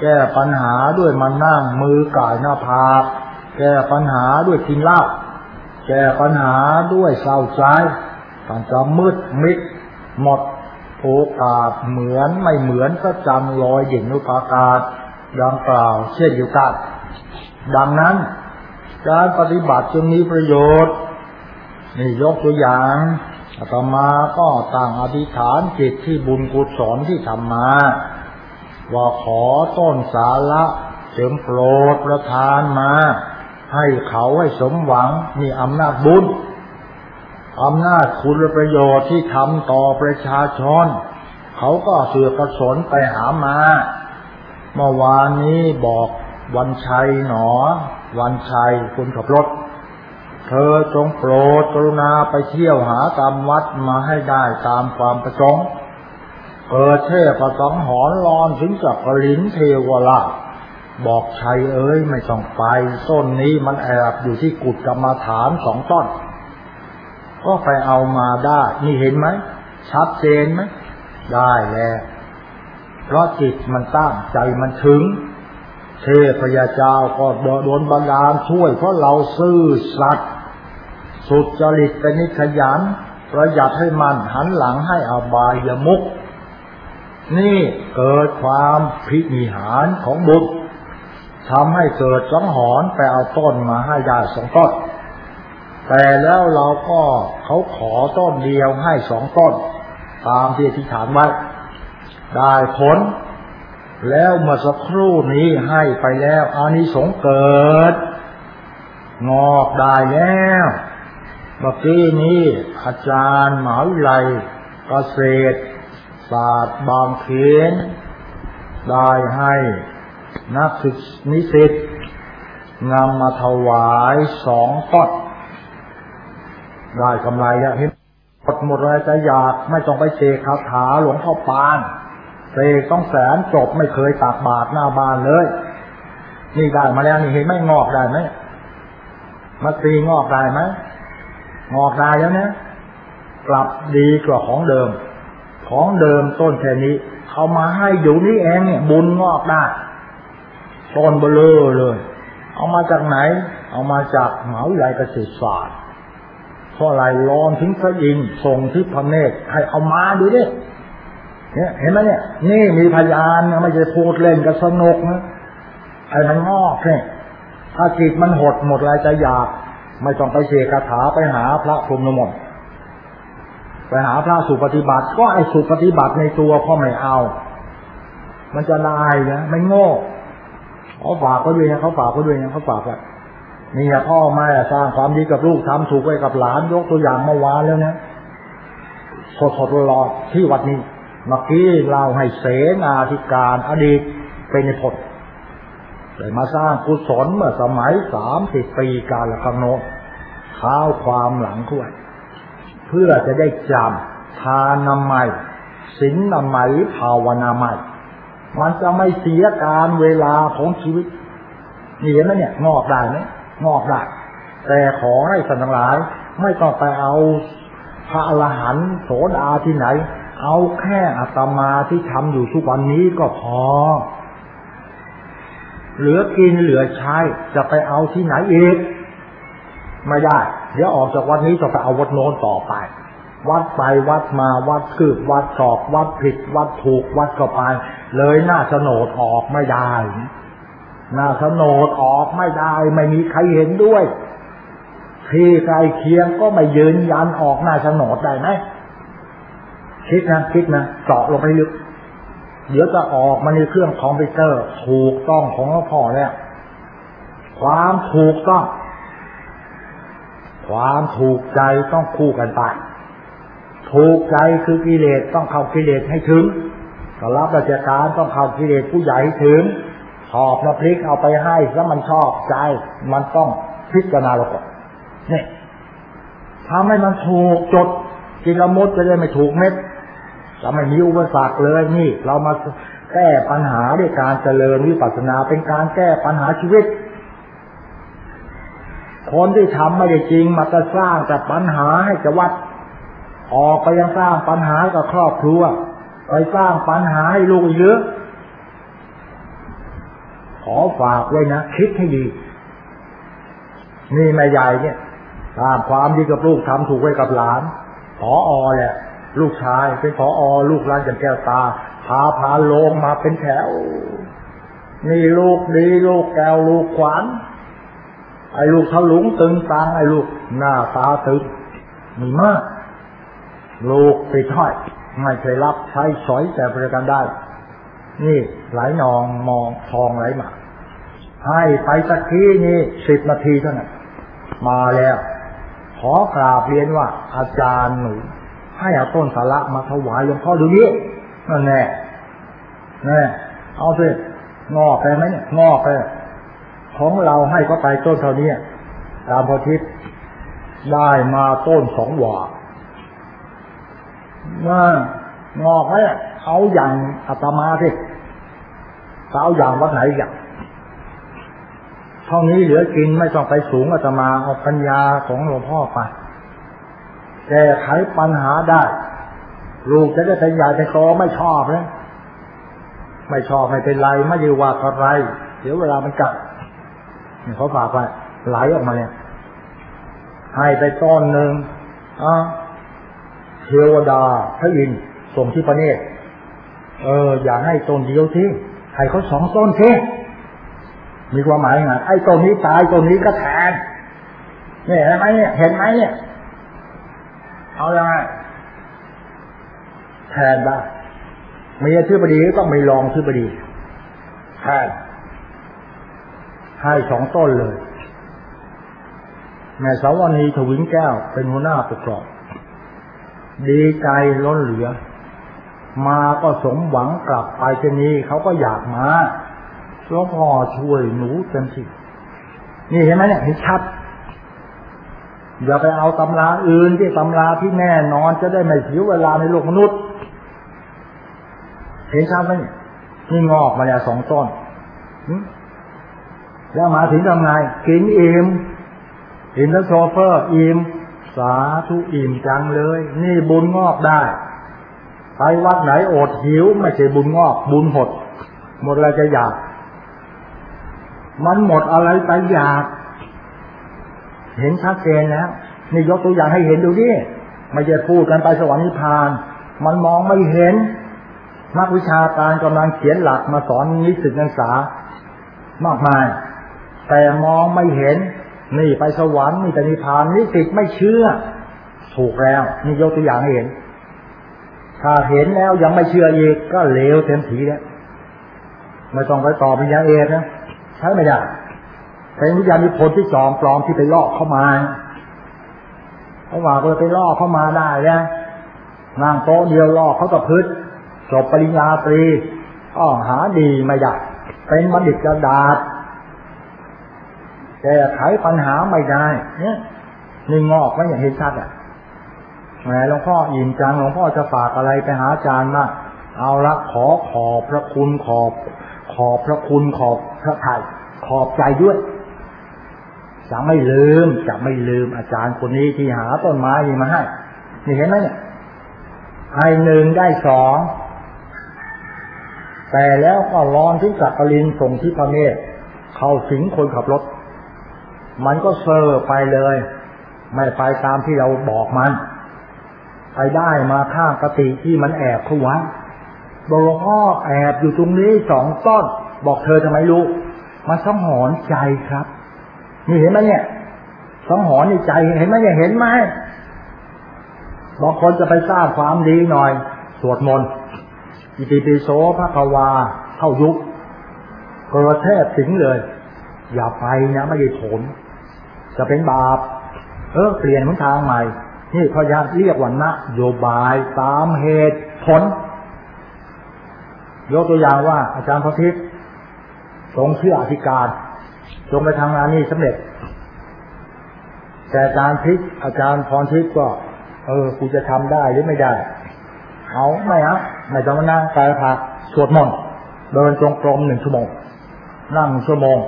แก้ปัญหาด้วยมานั่งมือกายหน้าผากแก้ปัญหาด้วยกินเหล้าแก้ปัญหาด้วยเศร้าใจต่างจะมืดมิดหมดโอกาสเหมือนไม่เหมือนก็จังลอยเด่นนุภากาศดังกล่าวเช่นเดียวกัน ดังนั้นการปฏิบัติจึงมีประโยชน์นี่ยกตัวอย่างอาตมาก็ตั้งอธิษฐานจิตที่บุญกุศลที่ทำมา ว่าขอต้นสาระจึงโปรดประทานมา ให้เขาให้สมหวังมีอำนาจบุญอำนาจคุณประโยชน์ที่ทำต่อประชาชน เขาก็เสือกระสนไปหามา เมื่อวานนี้บอก วันชัยหนอ วันชัยคุณขับรถ เธอจงโปรดกรุณาไปเที่ยวหาตามวัดมาให้ได้ตามความประสงค์เกิดเทพประสงหอนรอนถึงกับกลินเทวราชบอกชัยเอ้ยไม่ต้องไปต้นนี้มันแอบอยู่ที่กุฏกรรมฐานสองต้น ก็ไปเอามาได้ นี่เห็นไหมชัดเจนไหมได้แล้วเพราะจิตมันตั้งใจมันถึง เทพยาเจ้าก็โดนบันดาลช่วยเพราะเราซื่อสัตย์สุดจริตเป็นนิขยันประหยัดให้มันหันหลังให้อบายมุก นี่เกิดความพิมิหารของบุตรทำให้เกิดสังหรณ์ไปเอาต้นมาให้ได้สองต้น แต่แล้วเราก็เขาขอต้นเดียวให้สองต้น ตามที่ที่ฐานไว้ได้ผล แล้วเมื่อสักครู่นี้ให้ไปแล้ว อานิสงส์เกิด งอกได้แล้วเมื่อกี้นี้อาจารย์หมหาวิทยาลัยเกษตร ศาสตร์บางเขนได้ให้นักศึกนิสิตนำมาถวายสองต้อนได้กำไรแล้วเห็นหมดหมดเลยจะอยากไม่ต้องไปเสกคาถาหลวงพ่อปาน เสกต้องแสนจบไม่เคยตักบาทหน้าบ้านเลย นี่ได้มาแล้วนี่เห็นไม่งอกได้ไหมมาตีงอกได้ไหมงอกได้แล้วนะกลับดีกว่าของเดิม ของเดิมต้นแค่นี้เขามาให้อยู่นี่เองเนี่ย บุญงอกได้ต้นเบลอเลย เอามาจากไหน เอามาจากหมหาวิทยาลัยเกษตรศาสตร์เพราะอะไรร้อนถึงพระอินทร์ส่งที่พระเนตรให้เอามาดูดิ เนี่ยเห็นไหมเนี่ย นี่มีพยานไม่ใช่พูดเล่นกับสนุกนะไอ้มันงอกเนี่ยถ้าจิตมันหดหมดอะไรจะอยาก ไม่ต้องไปเสกคาถาไปหาพระพรหมนมนไปหาพระสุปฏิบัติ ก็ไอ้สุปฏิบัติในตัวพ่อไม่เอา มันจะลายนะไม่โง่เขาฝากเขาด้วยนะเขาฝากเขาด้วยนะเขาฝากอะนี่พ่อแม่สร้างความดีกับลูกทำถูกไว้กับหลานยกตัวอย่างเมื่อวานแล้วนะสดสดรอที่วัดนี้ เมื่อกี้เราให้เสนาธิการอดีตเป็นในพจน์เลยมาสร้างกุศลเมื่อสมัยสามสิบปีการละครั้งโน้นข้าวความหลังคุ้ยเพื่อจะได้จำทานามัยศีลนามัยภาวนามัยมันจะไม่เสียการเวลาของชีวิตนี่เห็นไหมเนี่ย งอกได้ไหมงอกได้แต่ขอให้สันทั้งหลาย ไม่ต้องไปเอาพระอรหันต์โสดาที่ไหน เอาแค่อัตมาที่ทำอยู่ทุกวันนี้ก็พอ เหลือกินเหลือใช้จะไปเอาที่ไหนอีกไม่ได้ เดี๋ยวออกจากวันนี้จะไปเอาวัดโน้นต่อไป วัดไปวัดมาวัดคืบวัดสอบวัดผิด วัดถูกวัดก็ไป เลยหน้าโฉนดออกไม่ได้ หน้าโฉนดออกไม่ได้ ไม่มีใครเห็นด้วยที่ใกล้เคียงก็ไม่ยืนยันออกหน้าโฉนดได้ไหม คิดนะคิดนะเจาะลงไปลึก เดี๋ยวจะออกมาในเครื่องคอมพิวเตอร์ ถูกต้องของพ่อแล้วความถูกต้อง ความถูกใจต้องคู่กันไปถูกใจคือกิเลสต้องเข้ากิเลสให้ถึงก็รับราชการต้องเข้ากิเลสผู้ใหญ่ถึงหอบน้ำพริกเอาไปให้แล้วมันชอบใจมันต้องพิจารณาเราก่อนนี่ทำให้มันถูกจดกินละมดจะได้ไม่ถูกเม็ด จะไม่มีอุปสรรคเลยนี่ เรามาแก้ปัญหาด้วยการเจริญวิปัสสนาเป็นการแก้ปัญหาชีวิต คนที่ทำไม่ได้จริงมาจะสร้างแต่ปัญหาให้จวัด ออกไปยังสร้างปัญหากับครอบครัวไปสร้างปัญหาให้ลูกเยอะ ขอฝากไว้นะ คิดให้ดี นี่แม่ใหญ่เนี่ยสร้างความดีกับลูกทำถูกไว้กับหลานขออแหละ ลูกชายเป็นขออลูกร้านจันแก้วตา พาพาลงมาเป็นแถว นี่ลูกดีลูกแก้วลูกขวานไอ้ลูกทะลุงตึงตังไอ้ลูกหน้าตาตึงมีมาก ลูกไปถ้อยไม่เคยรับใช้สอยแต่ประกันได้ นี่ไหลนองมองทองไหลมาให้ไปตะกี้นี่สิบนาทีเท่านั้นมาแล้ว ขอกราบเรียนว่าอาจารย์หนู ให้เอาต้นสาระมาถวายหลวงพ่อดูนี้นั่นแน่แน่เอาสิงอกไปไหมเนี่ยงอกไปของเราให้ก็ไปต้นเท่านี้ตามพอทิศได้มาต้นสองหว่า่างอกไหมเอาอย่างอาตมาสิเอาอย่างวัดไหนอย่างเท่านี้เหลือกินไม่ต้องไปสูงอาตมาเอาปัญญาของหลวงพ่อไป แก้ไขปัญหาได้ ลูกจะได้ทะยายแต่โตไม่ชอบเลยไม่ชอบไม่เป็นไรไม่ยืว่าอะไร เดี๋ยวเวลามันกัดเขาฝากไปไหลออกมาเนี่ยให้ไปต้นหนึ่งเทวดาพระอินทร์ส่งที่ประเนศเออ อย่าให้ต้นเดียวที่ให้เขาสองต้นทีมีความหมายไงไอ้ต้นนี้ตายต้นนี้ก็แทนเนี่ยเห็นไหมเนี่ยเห็นไหมเนี่ย เอาอย่างไงแทนได้มีชื่อบดีต้องมีรองชื่อบดีแทนให้สองต้นเลย แม่สาวนีถวิงแก้วเป็นหัวหน้าปกครองดีใจล้นเหลือ มาก็สมหวังกลับไปเช่นนี้เขาก็อยากมาหลวงพ่อช่วยหนูเต็มที่นี่เห็นไหมเนี่ยเห็นชัด อย่าไปเอาตำราอื่นที่ตำราที่แน่นอนจะได้ไม่เสียเวลาในโลกมนุษย์ เห็นชัดไหมนี่งอกมาแล้วสองต้นแล้วมาถึงทำไงกินอิ่มเห็นแล้วโซเฟอร์อิ่มสาธุอิ่มจังเลย นี่บุญงอกได้ ไปวัดไหนอดหิว ไม่ใช่บุญงอก บุญหด หมดอะไรจะอยาก มันหมดอะไรไปอยาก เห็นชัดเจนแล้วนี่ยกตัวอย่างให้เห็นดูดิไม่ใช่พูดกันไปสวรรค์นิพพาน มันมองไม่เห็นนักวิชาการกำลังเขียนหลักมาสอนนิสิตนักศึกษามากมาย แต่มองไม่เห็น นี่ไปสวรรค์นี่แต่นิพพานนิสิตไม่เชื่อ ถูกแล้ว นี่ยกตัวอย่างให้เห็น ถ้าเห็นแล้วยังไม่เชื่ออีกก็เลวเต็มทีแล้วไม่ต้องไปต่อปัญญาเอกนะใช้ไม่ได้ เป็นวิญญาณนิพนธ์ที่จอมปลอมที่ไปลอกเข้ามาเพราะว่าเราไปลอกเข้ามาได้แล้วนั่งโต๊ะเดียวลอกเขาตะพืชจบปริญญาตรีอ้อหาดีไม่ได้เป็นบัณฑิตกระดาษแก้ไขปัญหาไม่ได้ เนี่ยนี่งอกไม่อย่างเห็นชัดอะแหมหลวงพ่ออิ่มจังหลวงพ่อจะฝากอะไรไปหาอาจารย์มาเอาละขอขอบพระคุณขอบ ขอบพระคุณขอบพระทัยขอบใจด้วย จะไม่ลืมจะไม่ลืมอาจารย์คนนี้ที่หาต้นไม้มาให้ นี่เห็นไหมเนี่ยให้หนึ่งได้สองแต่แล้วก็ร้อนที่สักกลินส่งที่พระเมธเข้าสิงคนขับรถ มันก็เซอร์ไปเลย ไม่ไปตามที่เราบอกมัน ไปได้มาข้างกติที่มันแอบเขาไว้บอกหลวงพ่อแอบอยู่ตรงนี้สองต้น บอกเธอจะไม่รู้ มันสังหรณ์ใจครับ นี่เห็นไหมเนี่ยสังหรณ์ในใจเห็นไหมเนี่ยเห็นไหมบางคนจะไปสร้างความดีหน่อย สวดมนต์อิติปิโสพระภวาเข้ายุคกระแทกสิงเลย อย่าไปนะไม่ได้ผล จะเป็นบาป เออเปลี่ยนหนทางใหม่ นี่พยายามเรียกว่านะโยบายตามเหตุผลยกตัวอย่างว่าอาจารย์พระทิพย์ทรงเชื่ออธิการ จงไปทำงานนี้สำเร็จ แต่อาจารย์ทิพย์อาจารย์พรทิพย์ก็ เออกูจะทำได้หรือไม่ได้ เอาไม่เอาไม่ต้องมานั่งกายผักสวดมนต์เดินจงกรมหนึ่งชั่วโมง นั่งชั่วโมง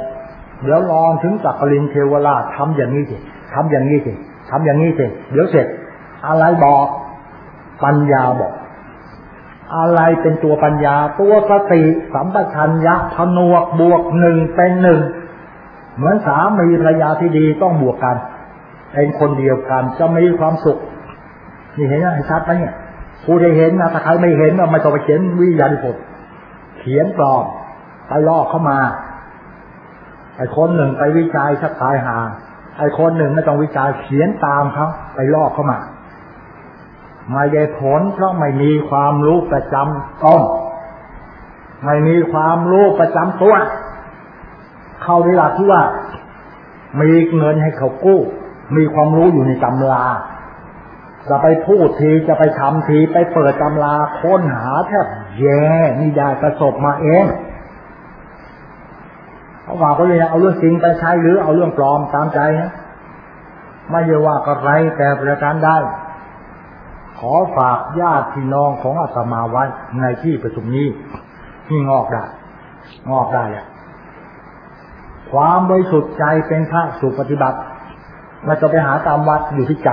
เดี๋ยวลองถึงจักรินเทวราชทำอย่างนี้สิทำอย่างนี้สิทำอย่างนี้สิเดี๋ยวเสร็จ อะไรบอกปัญญาบอก อะไรเป็นตัวปัญญา ตัวสติสัมปชัญญะพนวกบวกหนึ่งเป็นหนึ่ง เหมือนสามีภรรยาที่ดีต้องบวกกันเป็นคนเดียวกันจะมีความสุข นี่เห็นไหมชัดไหมเนี่ยผู้ได้เห็นนะถ้าใครไม่เห็นก็ไม่ต้องไปเขียนวิญญาณผลเขียนปลอมไปลอกเข้ามาไอ้คนหนึ่งไปวิจัยสักตายหาไอ้คนหนึ่งไม่ต้องวิจัยเขียนตามเขาไปลอกเข้ามาไม่ได้ผลเพราะไม่มีความรู้ประจำต้นไม่มีความรู้ประจำตัว เขาในหลักที่ว่า มีเงินให้เขากู้ มีความรู้อยู่ในตำราจะไปพูดทีจะไปทำทีไปเปิดตำราค้นหาแทบแย่นี่ได้ประสบมาเองเขาว่าก็เลยเอาเรื่องจริงไปใช้หรือเอาเรื่องปลอมตามใจนะไม่ใช่ว่าก็ไรแต่ประการได้ ขอฝากญาติพี่น้องของอาตมาไว้ในที่ประชุมนี้ที่งอกได้ งอกได้อะ ความบริสุทธิ์ใจเป็นพระสุปฏิบัติเราจะไปหาตามวัดอยู่ที่ใจ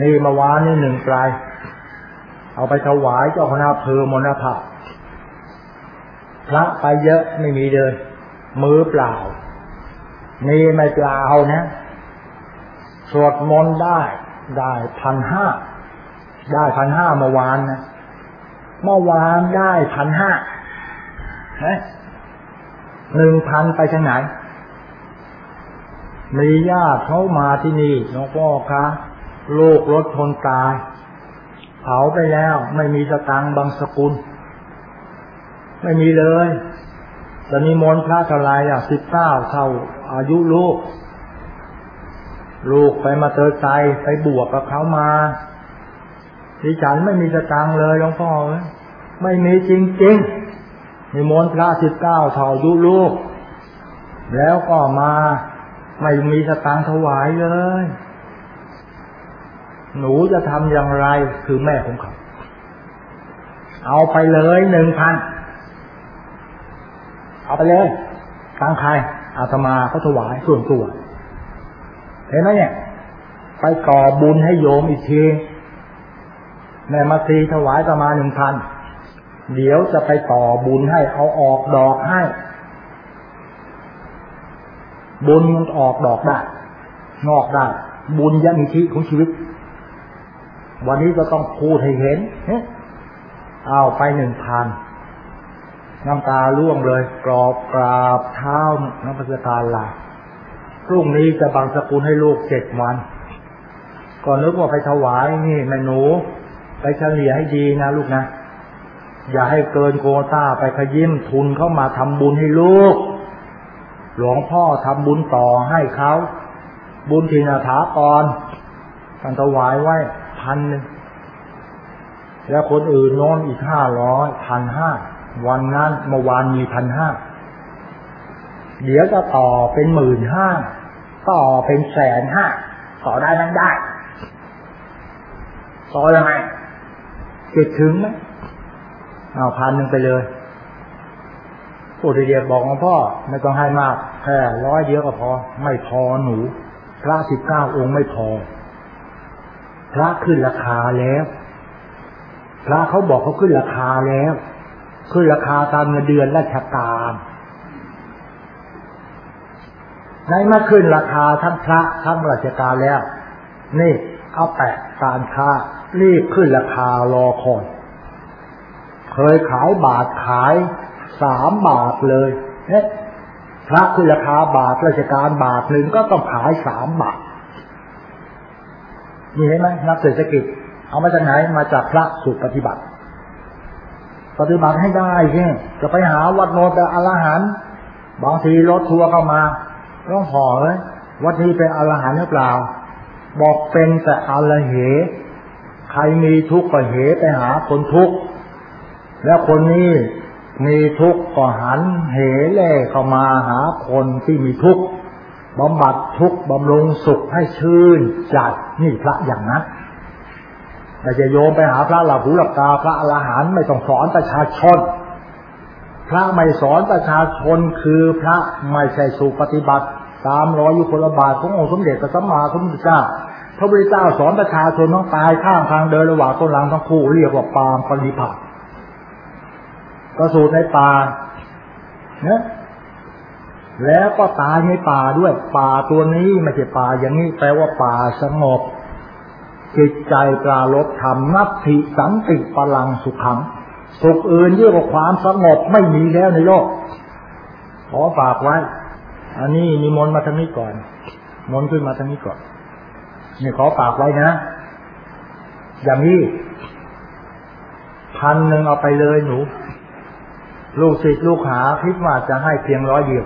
นี่มาวานนี่หนึ่งปลาย เอาไปถวายเจ้าคณะเพอมนภาพระไปเยอะไม่มีเดิน มือเปล่า นี่ไม่เปล่านะสวดมนต์ได้ ได้พันห้า ได้พันห้าเมื่อวานนะ เมื่อวานได้พันห้า หนึ่งพันไปทางไหน มีญาติเขามาที่นี่หลวงพ่อคะลูกรถชนตาย เผาไปแล้วไม่มีสตังค์บางสกุล ไม่มีเลยตอนนี้มนพระทลายอะสิบเก้าเท่าอายุลูก ลูกไปมาเตอใจไปบวกกับเขามาดิฉันไม่มีสตังค์เลยหลวงพ่อไม่มีจริงๆ มีมนพระสิบเก้าเท่าอายุลูก แล้วก็มาไม่มีสตังค์ถวายเลย หนูจะทำอย่างไรคือแม่ของเขา เอาไปเลยหนึ่งพัน เอาไปเลยตังใครอาตมาเขาถวายส่วนตัว เห็นไหมเนี่ย ไปก่อบุญให้โยมอีกทีแม่มาทีถวายประมาณหนึ่งพัน เดี๋ยวจะไปต่อบุญให้เอาออกดอกให้ บุญมันออกดอกได้งอกได้ บุญยังมีที่ของชีวิต วันนี้ก็ต้องพูดให้เห็นเอาไปหนึ่งพันน้ำตาล่วงเลย กรอบกราบเท้าน้ำประการลาพรุ่งนี้จะบังสกุลให้ลูกเจ็ดวันก่อนนึกว่าไปถวายนี่แม่หนู ไปเฉลี่ยให้ดีนะลูกนะ อย่าให้เกินโกต้าไปขยิ้มทุนเข้ามาทำบุญให้ลูก หลวงพ่อทำบุญต่อให้เขาบุญทินาถากรท่านถวายไว้พันหนึ่งแล้วคนอื่นโน้นอีกห้าร้อยพันห้าวันนั้นเมื่อวานมีพันห้าเดี๋ยวจะต่อเป็นหมื่นห้าต่อเป็นแสนห้าต่อได้ไหมได้ต่อยังไงเกิดถึงไหม เอาพันหนึ่งไปเลยผู้ที่เรียกบอกหลวงพ่อ ไม่ต้องให้มากแค่ร้อยเดียวก็พอ ไม่พอหนู พระสิบเก้าองค์ไม่พอ พระขึ้นราคาแล้ว พระเขาบอกเขาขึ้นราคาแล้ว ขึ้นราคาตามเงินเดือนราชการในเมื่อขึ้นราคาทั้งพระทั้งราชการแล้ว นี่เอาแปะการค้ารีบขึ้นราคารอคอย เคยขายบาทขายสามบาทเลยเนี่ยพระคือราคาบาทราชการบาทหนึ่งก็ต้องขายสามบาทมีเห็นไหมนักเศรษฐกิจ เอามาจากไหนมาจากพระสุปฏิบัติ ปฏิบัติให้ได้ใช่จะไปหาวัดโนแต่อรหันบางทีรถทัวร์เข้ามาต้องห่อเลยวัดนี้เป็นอรหันหรือเปล่า บอกเป็นแต่อรเหใครมีทุกข์ก็เหไปหาคนทุกข์ แล้วคนนี้มีทุกข์ก็หันเหเล่เข้ามาหาคนที่มีทุกข์บำบัดทุกข์บำรุงสุขให้ชื่นใจนี่พระอย่างนั้นแต่จะโยมไปหาพระหลับหูหลับตาพระอรหันต์ไม่ต้องสอนประชาชน พระไม่สอนประชาชนคือพระไม่ใช่สุปฏิบัติ ตามร้อยยุคลบาทขององค์สมเด็จพระสัมมาสัมพุทธเจ้าพระพุทธเจ้าสอนประชาชนต้องตายข้างทางเดินระหว่างต้นหลังทั้งคู่เรียกว่าปามปริภา ก็สูตรในป่านะแล้วก็ตายในป่าด้วย ป่าตัวนี้ไม่ใช่ป่าอย่างนี้แปลว่าป่าสงบจิตใจปลาลบธรรมนัตถิสันติพลังสุขัง สุขอื่นเยอะกว่าความสงบไม่มีแล้วในโลก ขอฝากไว้ อันนี้มีมนมาทางนี้ก่อน มนขึ้นมาทางนี้ก่อนนี่ขอฝากไว้นะ อย่างนี้พันหนึ่งเอาไปเลยหนู ลูกศิษย์ลูกหาคิดว่าจะให้เพียงร้อยเดียว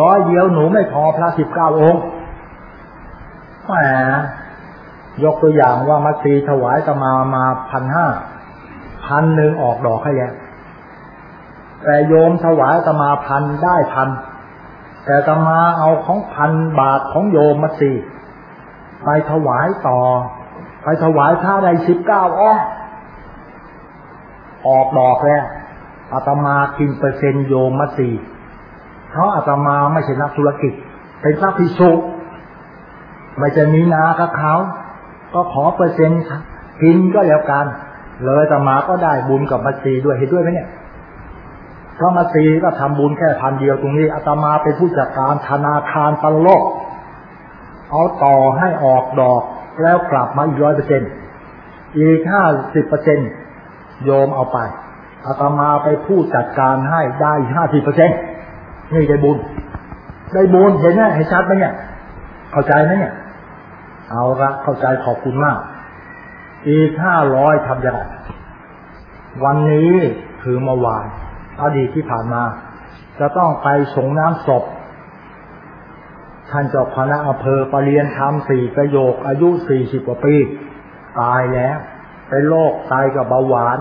ร้อยเดียวหนูไม่พอพระสิบเก้าองค์แหมยกตัวอย่างว่ามัตสีถวายตมามาพันห้าพันหนึ่งออกดอกให้แล้วแต่โยมถวายตมาพันได้พันแต่ตมาเอาของพันบาทของโยมมัตสีไปถวายต่อ ไปถวายถ้าได้สิบเก้าอ้อออกดอกแล้ว อาตมากินเปอร์เซ็นต์โยมมัตสีเพราะอาตมาไม่ใช่นักธุรกิจ เป็นพระพิสุไม่จะมีนากับเขา ก็ขอเปอร์เซ็นต์กินก็แล้วกัน เลยอาตมาก็ได้บุญกับมัตสีด้วยเห็นด้วยไหมเนี่ยพระมัตสีก็ทำบุญแค่พันเดียวตรงนี้อาตมาเป็นผู้จัดการธนาคารปรโลก เอาต่อให้ออกดอกแล้วกลับมาอีกร้อยเปอร์เซ็นต์อีกห้าสิบเปอร์เซ็นต์โยมเอาไป อาตมาไปผู้จัดการให้ได้ห้าสิบเปอร์เซ็นต์นี่ได้บุญ ได้บุญเห็นไหมเห็นชัดไหมเนี่ย เข้าใจไหมเนี่ย เอาละเข้าใจขอบคุณมาก อีกห้าร้อยทำยังไงวันนี้คือเมื่อวาน อดีตที่ผ่านมา จะต้องไปส่งน้ำศพท่านเจ้าคณะอำเภอปรเรียนทำสี่ประโยคอายุสี่สิบกว่าปี ตายแล้วเป็นโรคไตกับเบาหวาน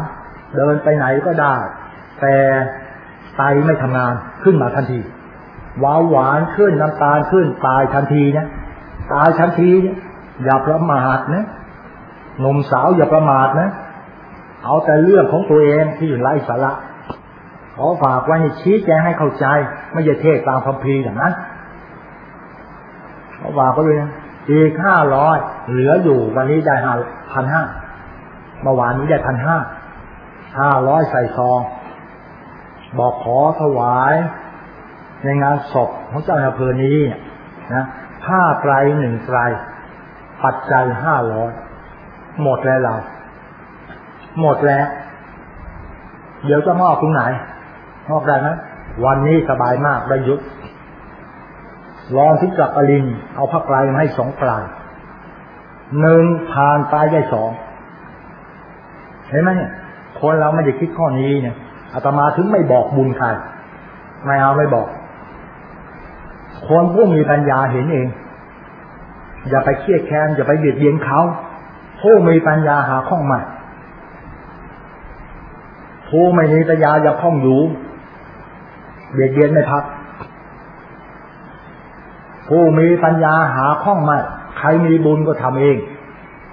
เดินไปไหนก็ได้ แต่ไตไม่ทำงานขึ้นมาทันทีหวาหวานขึ้นน้ำตาลขึ้นตายทันทีนะตายทันทีเนี่ยอย่าประมาทนะหนุ่มสาวอย่าประมาทนะ เอาแต่เรื่องของตัวเองที่ไร้สาระขอฝากไว้ในชี้แจงให้เข้าใจ ไม่ใช่เทศตามพัมพีอย่างนั้นขอฝากก็เลยนะอีกห้าร้อยเหลืออยู่วันนี้ได้ห้าพันห้าเมื่อวานนี้ได้พันห้า ห้าร้อยใส่ซอง บอกขอถวาย ในงานศพของเจ้าอำเภอนี้นะผ้าไตรหนึ่งไตร ปัจจัยห้าร้อยหมดแล้วเรา หมดแล้ว เดี๋ยวจะมอบตรงไหนมอบได้ไหมวันนี้สบายมากได้ยุดรองที่กับอลิน เอาผ้าไตรมาให้สองปลายหนึ่งผ่านไปได้สองเห็นไหมเนี่ย คนเราไม่ได้คิดข้อนี้เนี่ยอาตมาถึงไม่บอกบุญใครไม่เอาไม่บอก คนผู้มีปัญญาเห็นเอง อย่าไปเครียดแค้นอย่าไปเบียดเบียนเขาผู้มีปัญญาหาข้องใหม่ผู้ไม่มีปัญญาอย่าข้องอยู่ เบียดเบียนไม่พัก ผู้มีปัญญาหาข้องใหม่ใครมีบุญก็ทำเอง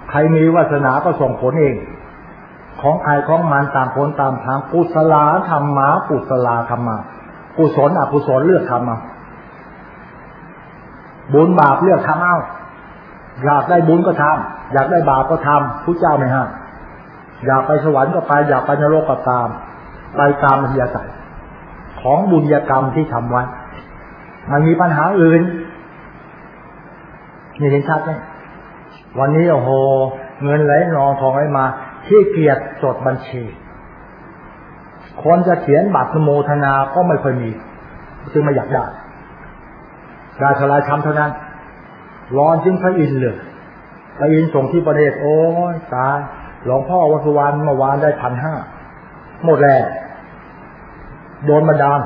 ใครมีวาสนาก็ส่งผลเอง ของใครของมันตางคนตามทางกุศลาธรรมากุศลาธรรมากุศลอกุศลเลือกทำมาบุญบาปเลือกทำเอาอยากได้บุญก็ทำอยากได้บาปก็ทำผู้เจ้าไม่ห้ามอยากไปสวรรค์ก็ไป อยากไปนรกก็ตาม ไปตามมัธยาศัยของบุญกรรมที่ทำไว้มันมีปัญหาอื่นนี่เห็นชัดไหมวันนี้โอ้โห เงินไหลนองทองไหลมา ที่เกียรติจดบัญชี คนจะเขียนบัตรโมทนาก็ไม่ค่อยมี จึงไม่อยากได้ราชลายทำเท่านั้น ร้อนจึงพระอินทร์เลยพระอินทร์ส่งที่ประเทศโอ้ยตายหลวงพ่อวัสุวรรณเมื่อวานได้พันห้าหมดแล้วโดนบันดาล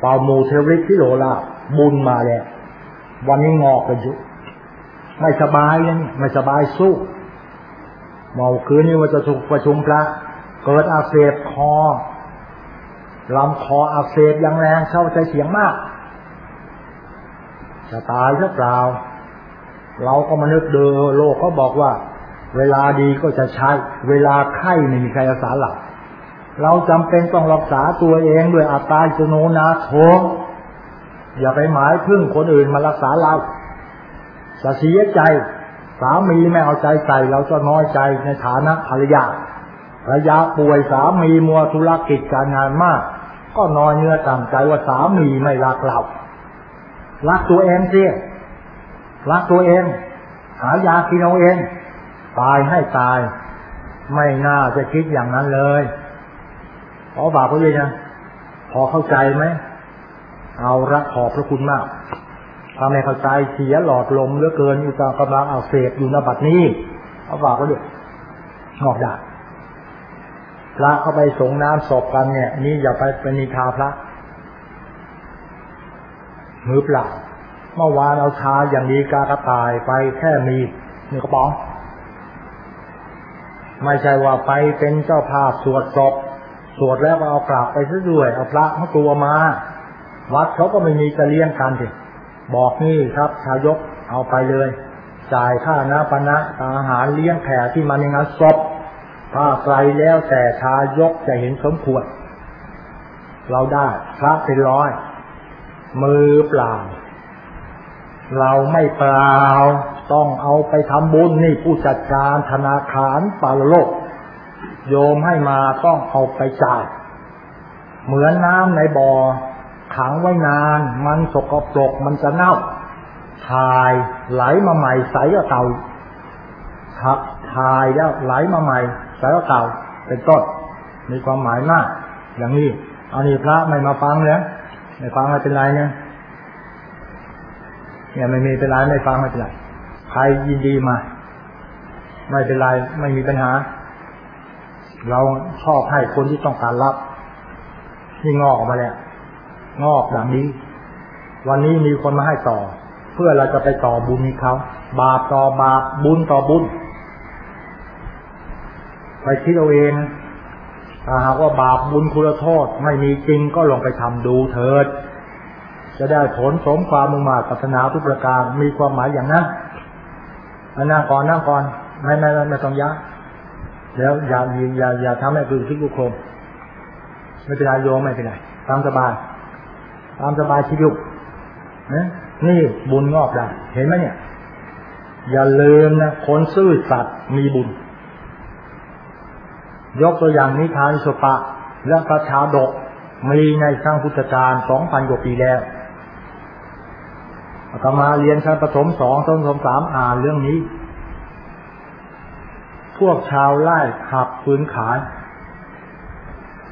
เป่ามูเทวริกที่โลลาบุญมาแล้ว วันนี้งอกกันยุ ไม่สบายเลยไม่สบายสู้เมาคืนนี้ว่าจะถูกประชุมพระเกิดอาเสบคอลำคออักเสบอย่างแรงเศร้าใจเสียงมาก จะตายหรือเปล่า เราก็มานึกเดอโลกเขาบอกว่า เวลาดีก็จะใช้ เวลาไข้ไม่มีใครรักษาหลักเราจำเป็นต้องรักษาตัวเองด้วยอัตตาสโนนาโถอย่าไปหมายพึ่งคนอื่นมารักษาเรา จะเสียใจ สามีไม่เอาใจใส่ เราจะน้อยใจในฐานะภรรยาภรรยาป่วยสามีมัวธุรกิจการงานมาก ก็นอนเนื้อต่ำใจว่าสามีไม่รักเรารักตัวเองเสิรักตัวเอง หายากินเอาเอง ตายให้ตาย ไม่น่าจะคิดอย่างนั้นเลยขอบาปเขาเลยนะพอเข้าใจไหมเอาละขอบพระคุณมาก ทำให้เข้าใจเสียหลอดลมเหลือเกินอยู่ตามกำลังเอาเสพอยู่นบัดนี้เอาบาปเขาเลยงอกได้พระเข้าไปสงน้ำศพกันเนี่ยนี่อย่าไปเป็นนิทาพระมือเปล่าเมื่อวานเอาชาอย่างดีกากระต่ายไปแค่มีหนึ่งกระป๋องไม่ใช่ว่าไปเป็นเจ้าภาพสวดศพสวดแล้วเอากลับไปซะด้วยเอาพระเขาตัวมา วัดเขาก็ไม่มีจะเลี้ยงกันสิ บอกนี่ครับชายกเอาไปเลย จ่ายค่าน้ำปนะอาหารเลี้ยงแขกที่มาในงานศพถ้าไกลแล้วแต่ชายกจะเห็นสมควร เราได้พระเป็นร้อย มือเปล่า เราไม่เปล่า ต้องเอาไปทำบุญนี่ผู้จัดการธนาคารปาโลก โยมให้มาต้องเอาไปจ่าย เหมือนน้ำในบ่อ ขังไว้นาน มันสกปรกมันจะเน่าถ่ายไหลมาใหม่ใสก็เก่าถ่ายแล้วไหลมาใหม่ใสก็เก่าเป็นต้นมีความหมายมาก อย่างนี้เอานี่พระไม่มาฟังเลยไม่ฟังไม่เป็นไรเนี่ยเนี่ยไม่มีเป็นไรไม่ฟังไม่เป็นไรใครยินดีมา ไม่เป็นไรไม่มีปัญหา เราชอบให้คนที่ต้องการรับที่งอกออกมาแล้ว งอกอย่างนี้ วันนี้มีคนมาให้ต่อ เพื่อเราจะไปต่อบุญเขาบาปต่อบาปบุญต่อบุญไปคิดเอาเองถ้าหากว่าบาปบุญคุณโทษไม่มีจริงก็ลองไปทำดูเถิด จะได้ผลสมความมุ่งมาปัฒนาทุกประการมีความหมายอย่างนั้นนั่งก่อนนั่งก่อนไม่ไม่ไม่ต้องยักแล้วอย่าอย่าอย่าทำให้คือที่กุคมไม่เป็นไรโยมไม่เป็นไรตามสบาย ตามสบายชีวิตนี่บุญงอกได้ เห็นไหมเนี่ย อย่าลืมนะคนซื่อสัตย์มีบุญ ยกตัวอย่างนิทานสปะ และพระชาดกมีในสร้างพุทธการสองพันกว่าปีแล้วอาตมาเรียนชั้นประถมสองต้นสมสามอ่านเรื่องนี้ พวกชาวไร่ขับปืนขาย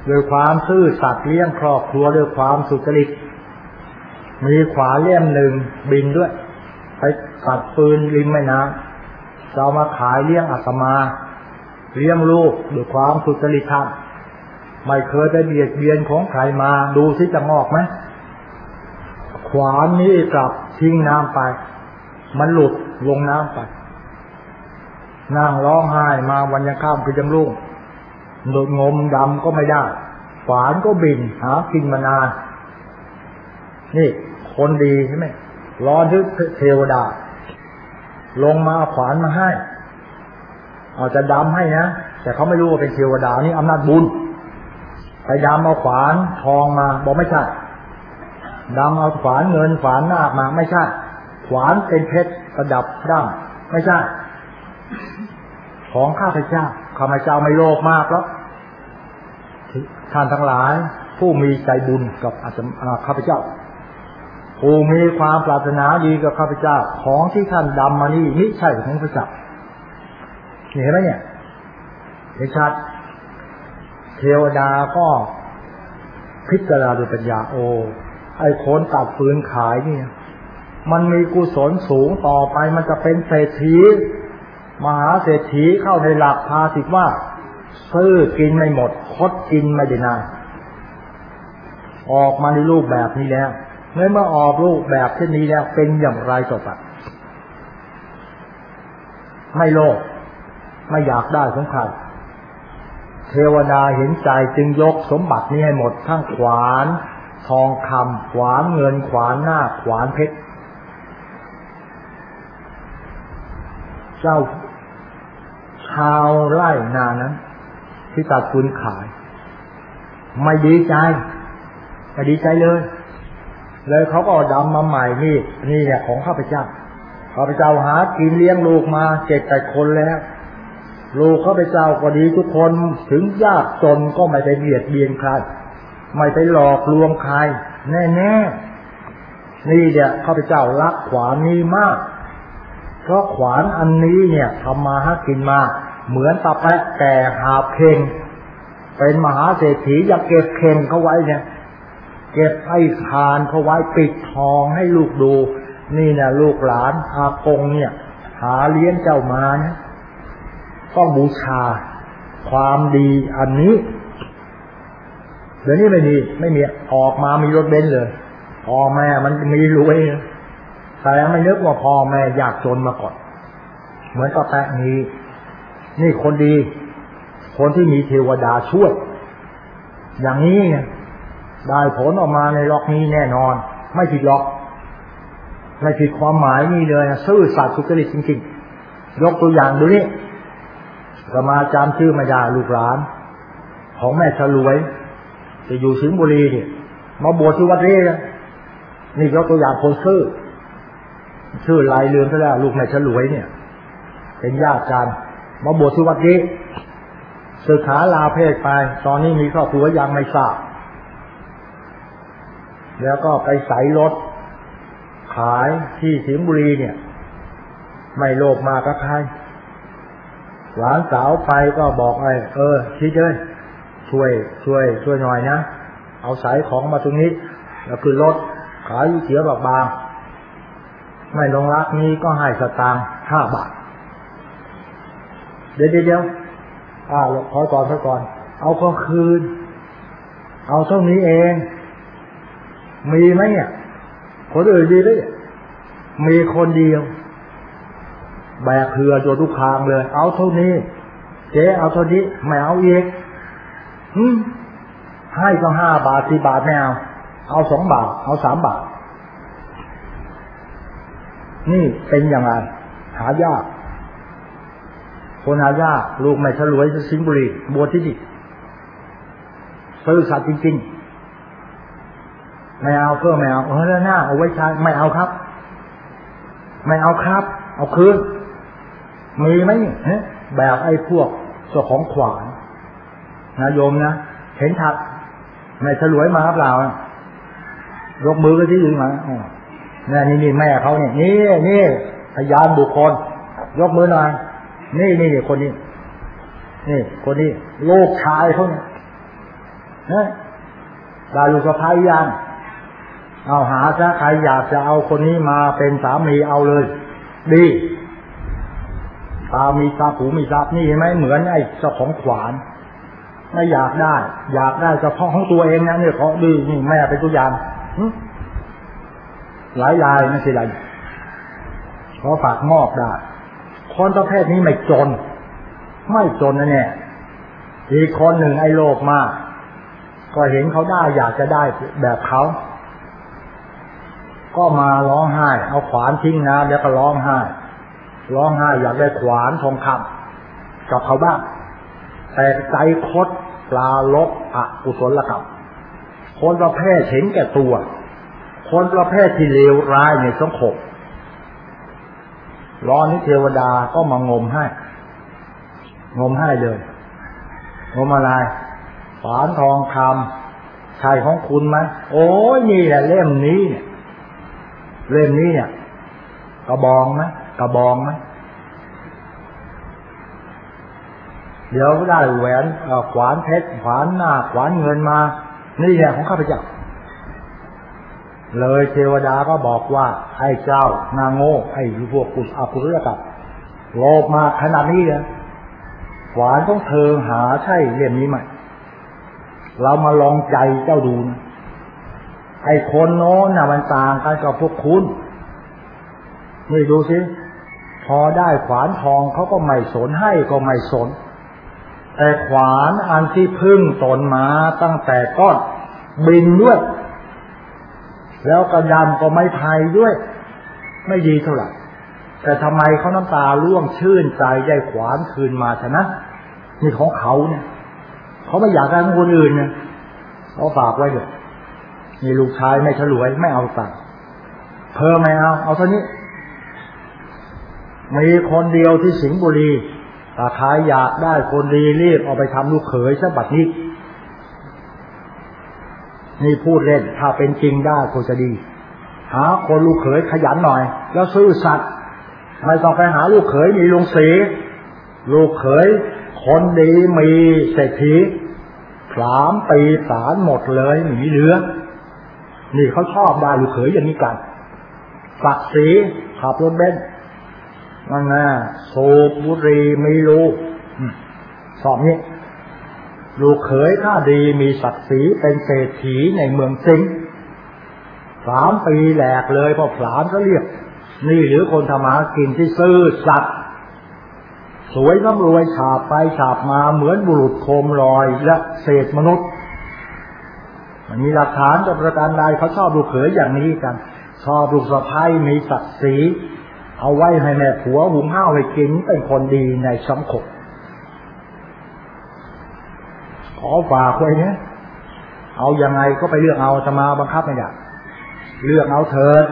ด้วยความซื่อสัตย์เลี้ยงครอบครัวด้วยความสุจริต มีขวาเลี่ยมหนึ่งบินด้วย ไปตัดปืนริมแม่น้ำจะามาขายเลี้ยงอาตมา เลี้ยงลูกด้วยความสุจริตธรรมไม่เคยไปเบียดเบียนของใครมาดูสิจะงอกไหมขวานนี้กลับทิ้งน้ำไป มันหลุดลงน้ำไปนั่งร้องไห้มาวันยังข้ามคือยังรุ่งโดดงมดำก็ไม่ได้ฝานก็บินหากินมานาน นี่คนดีใช่ไหมรอทึกเทวดา ลงมาขวานมาให้ เอาจะดำให้นะ แต่เขาไม่รู้ว่าเป็นเทวดานี่อำนาจบุญไปดำเอาขวานทองมา บอกไม่ใช่ดำเอาขวานเงินขวานหน้ามาไม่ใช่ ขวานเป็นเพชรประดับด้ามไม่ใช่ ของข้าพเจ้าข้าพเจ้าไม่โลภมากแล้วท่านทั้งหลาย ผู้มีใจบุญกับอาจารข้าพเจ้า ผู้มีความปรารถนาดีกับข้าพเจ้า ของที่ท่านดำมานี่ไม่ใช่ของพระเจ้าเห็นไหมเนี่ยเห็นชัด เทวดาก็พิจารณาด้วยปัญญาโอ ไอ้คนตัดฟืนขายเนี่ยมันมีกุศลสูงต่อไปมันจะเป็นเศรษฐีมหาเศรษฐีเข้าในหลักภาสิตว่าซื้อกินไม่หมด คดกินไม่ได้นานออกมาในรูปแบบนี้แล้ว เมื่อมาออกรูปแบบเช่นนี้แล้วเป็นอย่างไรต่อไปไม่โลภไม่อยากได้สมคัญเทวดาเห็นใจจึงยกสมบัตินี้ให้หมดทั้งขวาน ทองคำขวานเงินขวานหน้าขวานเพชรเจ้าชาวไร่นานั้น ที่ตัดคุณขาย ไม่ดีใจไม่ดีใจเลย เลยเขาก็ดำมาใหม่นี่ นี่เนี่ยของข้าพเจ้าข้าพเจ้าหากินเลี้ยงลูกมาเจ็ดแปดคนแล้ว ลูกข้าพเจ้าก็ดีทุกคนถึงยากจนก็ไม่ไปเบียดเบียนใครไม่ไปหลอกลวงใครแน่แน่นี่เนี่ยข้าพเจ้ารักขวานนี้มาก เพราะขวานอันนี้เนี่ยทำมาหากินมา เหมือนตาแปะแก่หาเพลงเป็นมหาเศรษฐีอยากเก็บเข่งเขาไว้เนี่ย เก็บให้ทานเขาไว้ปิดทองให้ลูกดู นี่นะลูกหลานอากงเนี่ย หาเลี้ยงเจ้ามานี่ยต้องบูชาความดีอันนี้ เดี๋ยวนี้ไม่มีไม่มีออกมามีรถเบนซ์เลยพ่อแม่มันมีรวยแต่ไม่นึกว่าพ่อแม่อยากจนมาก่อน เหมือนกับแปะนี้ นี่คนดี คนที่มีเทวดาช่วย อย่างนี้เนี่ย ได้ผลออกมาในล็อกนี้แน่นอน ไม่ผิดล็อกไม่ผิดความหมายนี่เลยซื่อสัตย์สุจริตจริงๆ ยกตัวอย่างดูนี่สมาจำชื่อม่ได้ลูกหลาน ของแม่ฉลวยจะอยู่สิงห์บุรีเนี่ยมาบวชที่วัดเร่นี่ยกตัวอย่างคนซื่อชื่อลายเรือนก็ได้วลูกแม่ฉลวยเนี่ย เป็นญาติกันมาบวชที่วัดนี้ศึกษาลาเพศไป ตอนนี้มีครอบครัวยังไม่ทราบ แล้วก็ไปใส่รถ ขายที่สิงห์บุรีเนี่ย ไม่โลภมากับใครหลานสาวไปก็บอกไอ้เออชิดเลยช่วย ช่วย ช่วยหน่อยนะเอาสายของมาตรงนี้ แล้วคือรถขายเสียบบาง ไม่ลงรักนี้ก็ให้สตางค์ห้าบาท เดี๋ยวเดี๋ยวอ่าขอก่อนขอก่อน เอาก็คืน เอาเท่านี้เอง มีไหมเนี่ยคนอื่นดีเลยมีคนเดียว แบกเรือจนทุกคางเลย เอาเท่านี้ เจ๊เอาเท่านี้ไม่เอาเอีกให้ก็ห้าบาทสี่บาทไม่เอาเอาสองบาท เอาสามบาท นี่เป็นอย่างไรหายากคนหายากลูกไม่ฉลวยสิงบุรีบวที่นี่ซื่อสัตย์จริงๆ ไม่เอาเพื่อไม่เอาเออแล้วหน้าเอาไว้ใช้ไม่เอาครับ ไม่เอาครับ เอาคืนมีไหมเนี่ยแบบไอ้พวกเจ้าของขวานนะโยมนะเห็นทัดไม่ฉลวยมาเปล่ายกมือก็ที่อื่นมาเนี่ยนี่นี่แม่เขาเนี่ยนี่นี่พยานบุคคล ยกมือหน่อยนี่นี่นี่คนนี้ นี่ คนนี้ลูกชายเขาเนี่ยนะดาลูกสะพ้ายยัง เอาหาซะใครอยากจะเอาคนนี้มาเป็นสามีเอาเลย ดีตามีตาหูมีตานี่เห็นไหมเหมือนไอ้เจ้าของขวานไม่อยากได้ อยากได้เฉพาะของตัวเองนะเนี่ยเขาดีนี่แม่เป็นตัวอย่างหลายลายไม่ใช่ไรขาฝากมอบได้คนประเภทนี้ไม่จน ไม่จนนะเนี่ยอีกคนหนึ่งไอ้โลภมาก ก็เห็นเขาได้อยากจะได้แบบเขา ก็มาร้องไห้ เอาขวานทิ้งนะแล้วก็ร้องไห้ ร้องไห้อยากได้ขวานทองคำกับเขาบ้าง แต่ใจคดปลาลบอกุศลกรรมคนประเภทเห็นแก่ตัว คนประเภทที่เลวร้ายในสังคมร้อนนี้เทวดาก็มางมให้ งมให้เลย งมอะไรฝานทองคำชายของคุณไหมโอ้ยนี่แหละเล่มนี้เนี่ย เล่มนี้เนี่ย กระบองไหมกระบองไหมเดี๋ยวได้แหวนขวานเพชรขวานหน้าขวานเงินมา นี่แหละของข้าพเจ้า เลยเทวดาก็บอกว่าไอ้เจ้านางโง่ไอ้พวกกุศอภุรกับโลภมาขนาดนี้เลยหวานต้องเธอหาใช่เล่มนี้ไหมเรามาลองใจเจ้าดูนะ ไอ้คนโน้นน่ะมันต่างกันกับพวกคุณนี่ดูสิ พอได้ขวานทองเขาก็ไม่สนให้ก็ไม่สน แต่ขวานอันที่พึ่งตนมาตั้งแต่ก้อนบินด้วย แล้วกระดำก็ไม่พายด้วย ไม่ดีเท่าไหร่แต่ทำไมเขาน้ำตาล่วงชื่นใจได้ขวานคืนมาชนะนี่ของเขาเนี่ยเขาไม่อยากได้ของคนอื่นเนี่ยเขาฝากไว้เลย นี่ลูกชายไม่ฉลวยไม่เอาตังเพิ่มไม่เอา เอาเท่านี้ มีคนเดียวที่สิงห์บุรีถ้าใครอยากได้คนดีรีบเอาไปทำลูกเขยซะบัดนี้ นี่พูดเล่น ถ้าเป็นจริงได้คงจะดี หาคนลูกเขยขยันหน่อย แล้วซื้อสัตว์ไม่ต้องไปหาลูกเขยมีลงสีลูกเขยคนดีมีเศรษฐีสามปีสารหมดเลยหนีเหลือ นี่เขาชอบได้ลูกเขยอย่างนี้กันศักดิ์ศรีขับรถเบนซ์นั่นนะสูบบุหรี่ไม่รู้สอบนี้ลูกเขยถ้าดีมีศักดิ์ศรีเป็นเศรษฐีในเมืองซิงสามปีแหลกเลยพอผลานก็เรียก นี่หรือคนธรรมากินที่ซื่อสัตย์สวยน้ำรวยฉาบไปฉาบมาเหมือนบุรุษโคมลอยและเศษมนุษย์ มีหลักฐานจะประการใดเขาชอบลูกเขยอย่างนี้กัน ชอบลูกสะพ้ายมีศักดิ์ศรีเอาไว้ให้แม่ผัวหุงข้าวให้กินเป็นคนดีในสังคมขอฝากไว้เนี่ยเอาอยัางไงก็ไปเลือกเอาจะมาบังคับไม่ได้เลือกเอาเถิด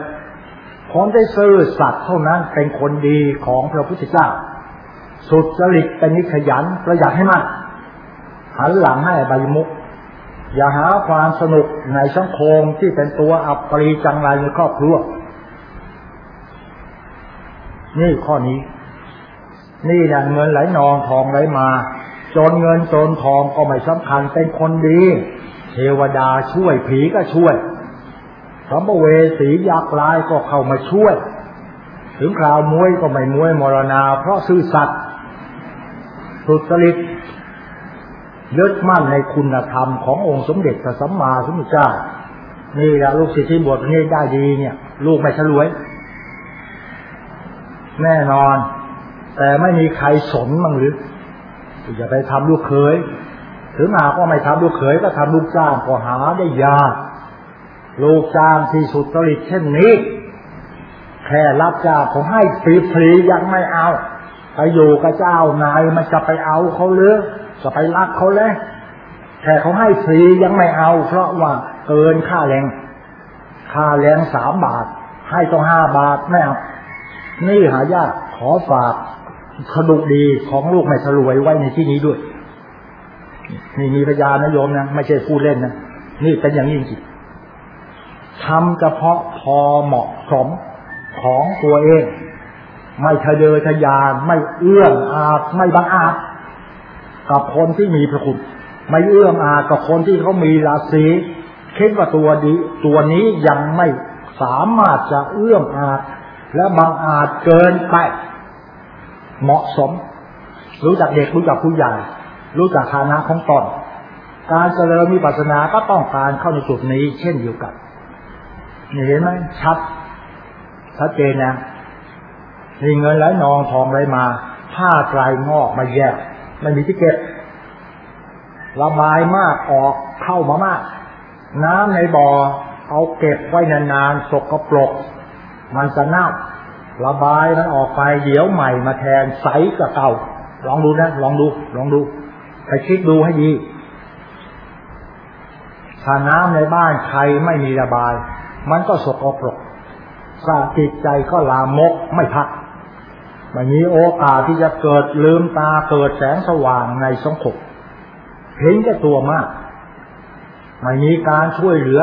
คนได้ซื่อสัตย์เท่านั้นเป็นคนดีของพระพุทธเจ้า สุดจริตเป็นนิขยันประหยัดให้มากหันหลังให้ใบมุก อย่าหาความสนุกในสังคมที่เป็นตัวอับปรีจังไรในครอบครัว นี่ข้อนี้ นี่แหละเงินไหลนองทองไหลมาจนเงินจนทองก็ไม่สำคัญเป็นคนดี เทวดาช่วยผีก็ช่วยสัมภเวสียักษ์ลายก็เข้ามาช่วย ถึงคราวมวยก็ไม่มวยมรณา เพราะซื่อสัตย์สุจริต ยึดมั่นในคุณธรรมขององค์สมเด็จพระสัมมาสัมพุทธเจ้า นี่แหละลูกศิษย์ที่บวชนี่ได้ดีเนี่ย ลูกไม่ฉลวย แน่นอน แต่ไม่มีใครสนมั้งหรือจะไปทำลูกเขยถึงหาก็ไม่ทำลูกเขยก็ทำลูกจ้างก็หาได้ยากลูกจ้างที่สุดจริตเช่นนี้ แค่รับจ้างผมให้ฟรีๆยังไม่เอาไปอยู่กับเจ้านายมันจะไปเอาเขาหรือ จะไปรักเขาเลยแค่เขาให้ฟรียังไม่เอา เพราะว่าเกินค่าแรง ค่าแรงสามบาท ให้ต้องห้าบาทไม่เอานี่หายากขอฝากขดุดีของลูกไม่สรวยไว้ในที่นี้ด้วย นี่มีพยานนะโยมนะไม่ใช่พูดเล่นนะนี่เป็นอย่างนี้จริงทำเฉพาะพอเหมาะสมของตัวเอง ไม่ทะเยอทะยานไม่เอื้อมอาจไม่บังอาจ กับคนที่มีพระคุณ ไม่เอื้อมอากับคนที่เขามีราศีคิดว่าตัวดีตัวนี้ยังไม่สามารถจะเอื้อมอาจและบังอาจเกินไป เหมาะสม รู้จักเด็กรู้จักผู้ใหญ่ รู้จักฐานะของตนการเจริญมีปัสนาก็ต้องการเข้าในจุดนี้ เช่นเดียวกันเห็นไหมชัดชัดเจนนะมีเงินไหลนองทองไหลมา ผ้าไตรงอกมาแยก ไม่มีที่เก็บระบายมากออกเข้ามามาก น้ำในบ่อเอาเก็บไว้นานๆสกปรก มันจะเน่าระบายมันออกไปเดี๋ยวใหม่มาแทนใสกับเก่า ลองดูนะ ลองดู ลองดู ไปคิดดูให้ดีถ้าน้ำในบ้านใครไม่มีระบาย มันก็สกปรกสาจิตใจก็ลามกไม่พัก ไม่มีโอกาสที่จะเกิดลืมตาเกิดแสงสว่างในสังคมเห็นแก่ตัวมาก ไม่มีการช่วยเหลือ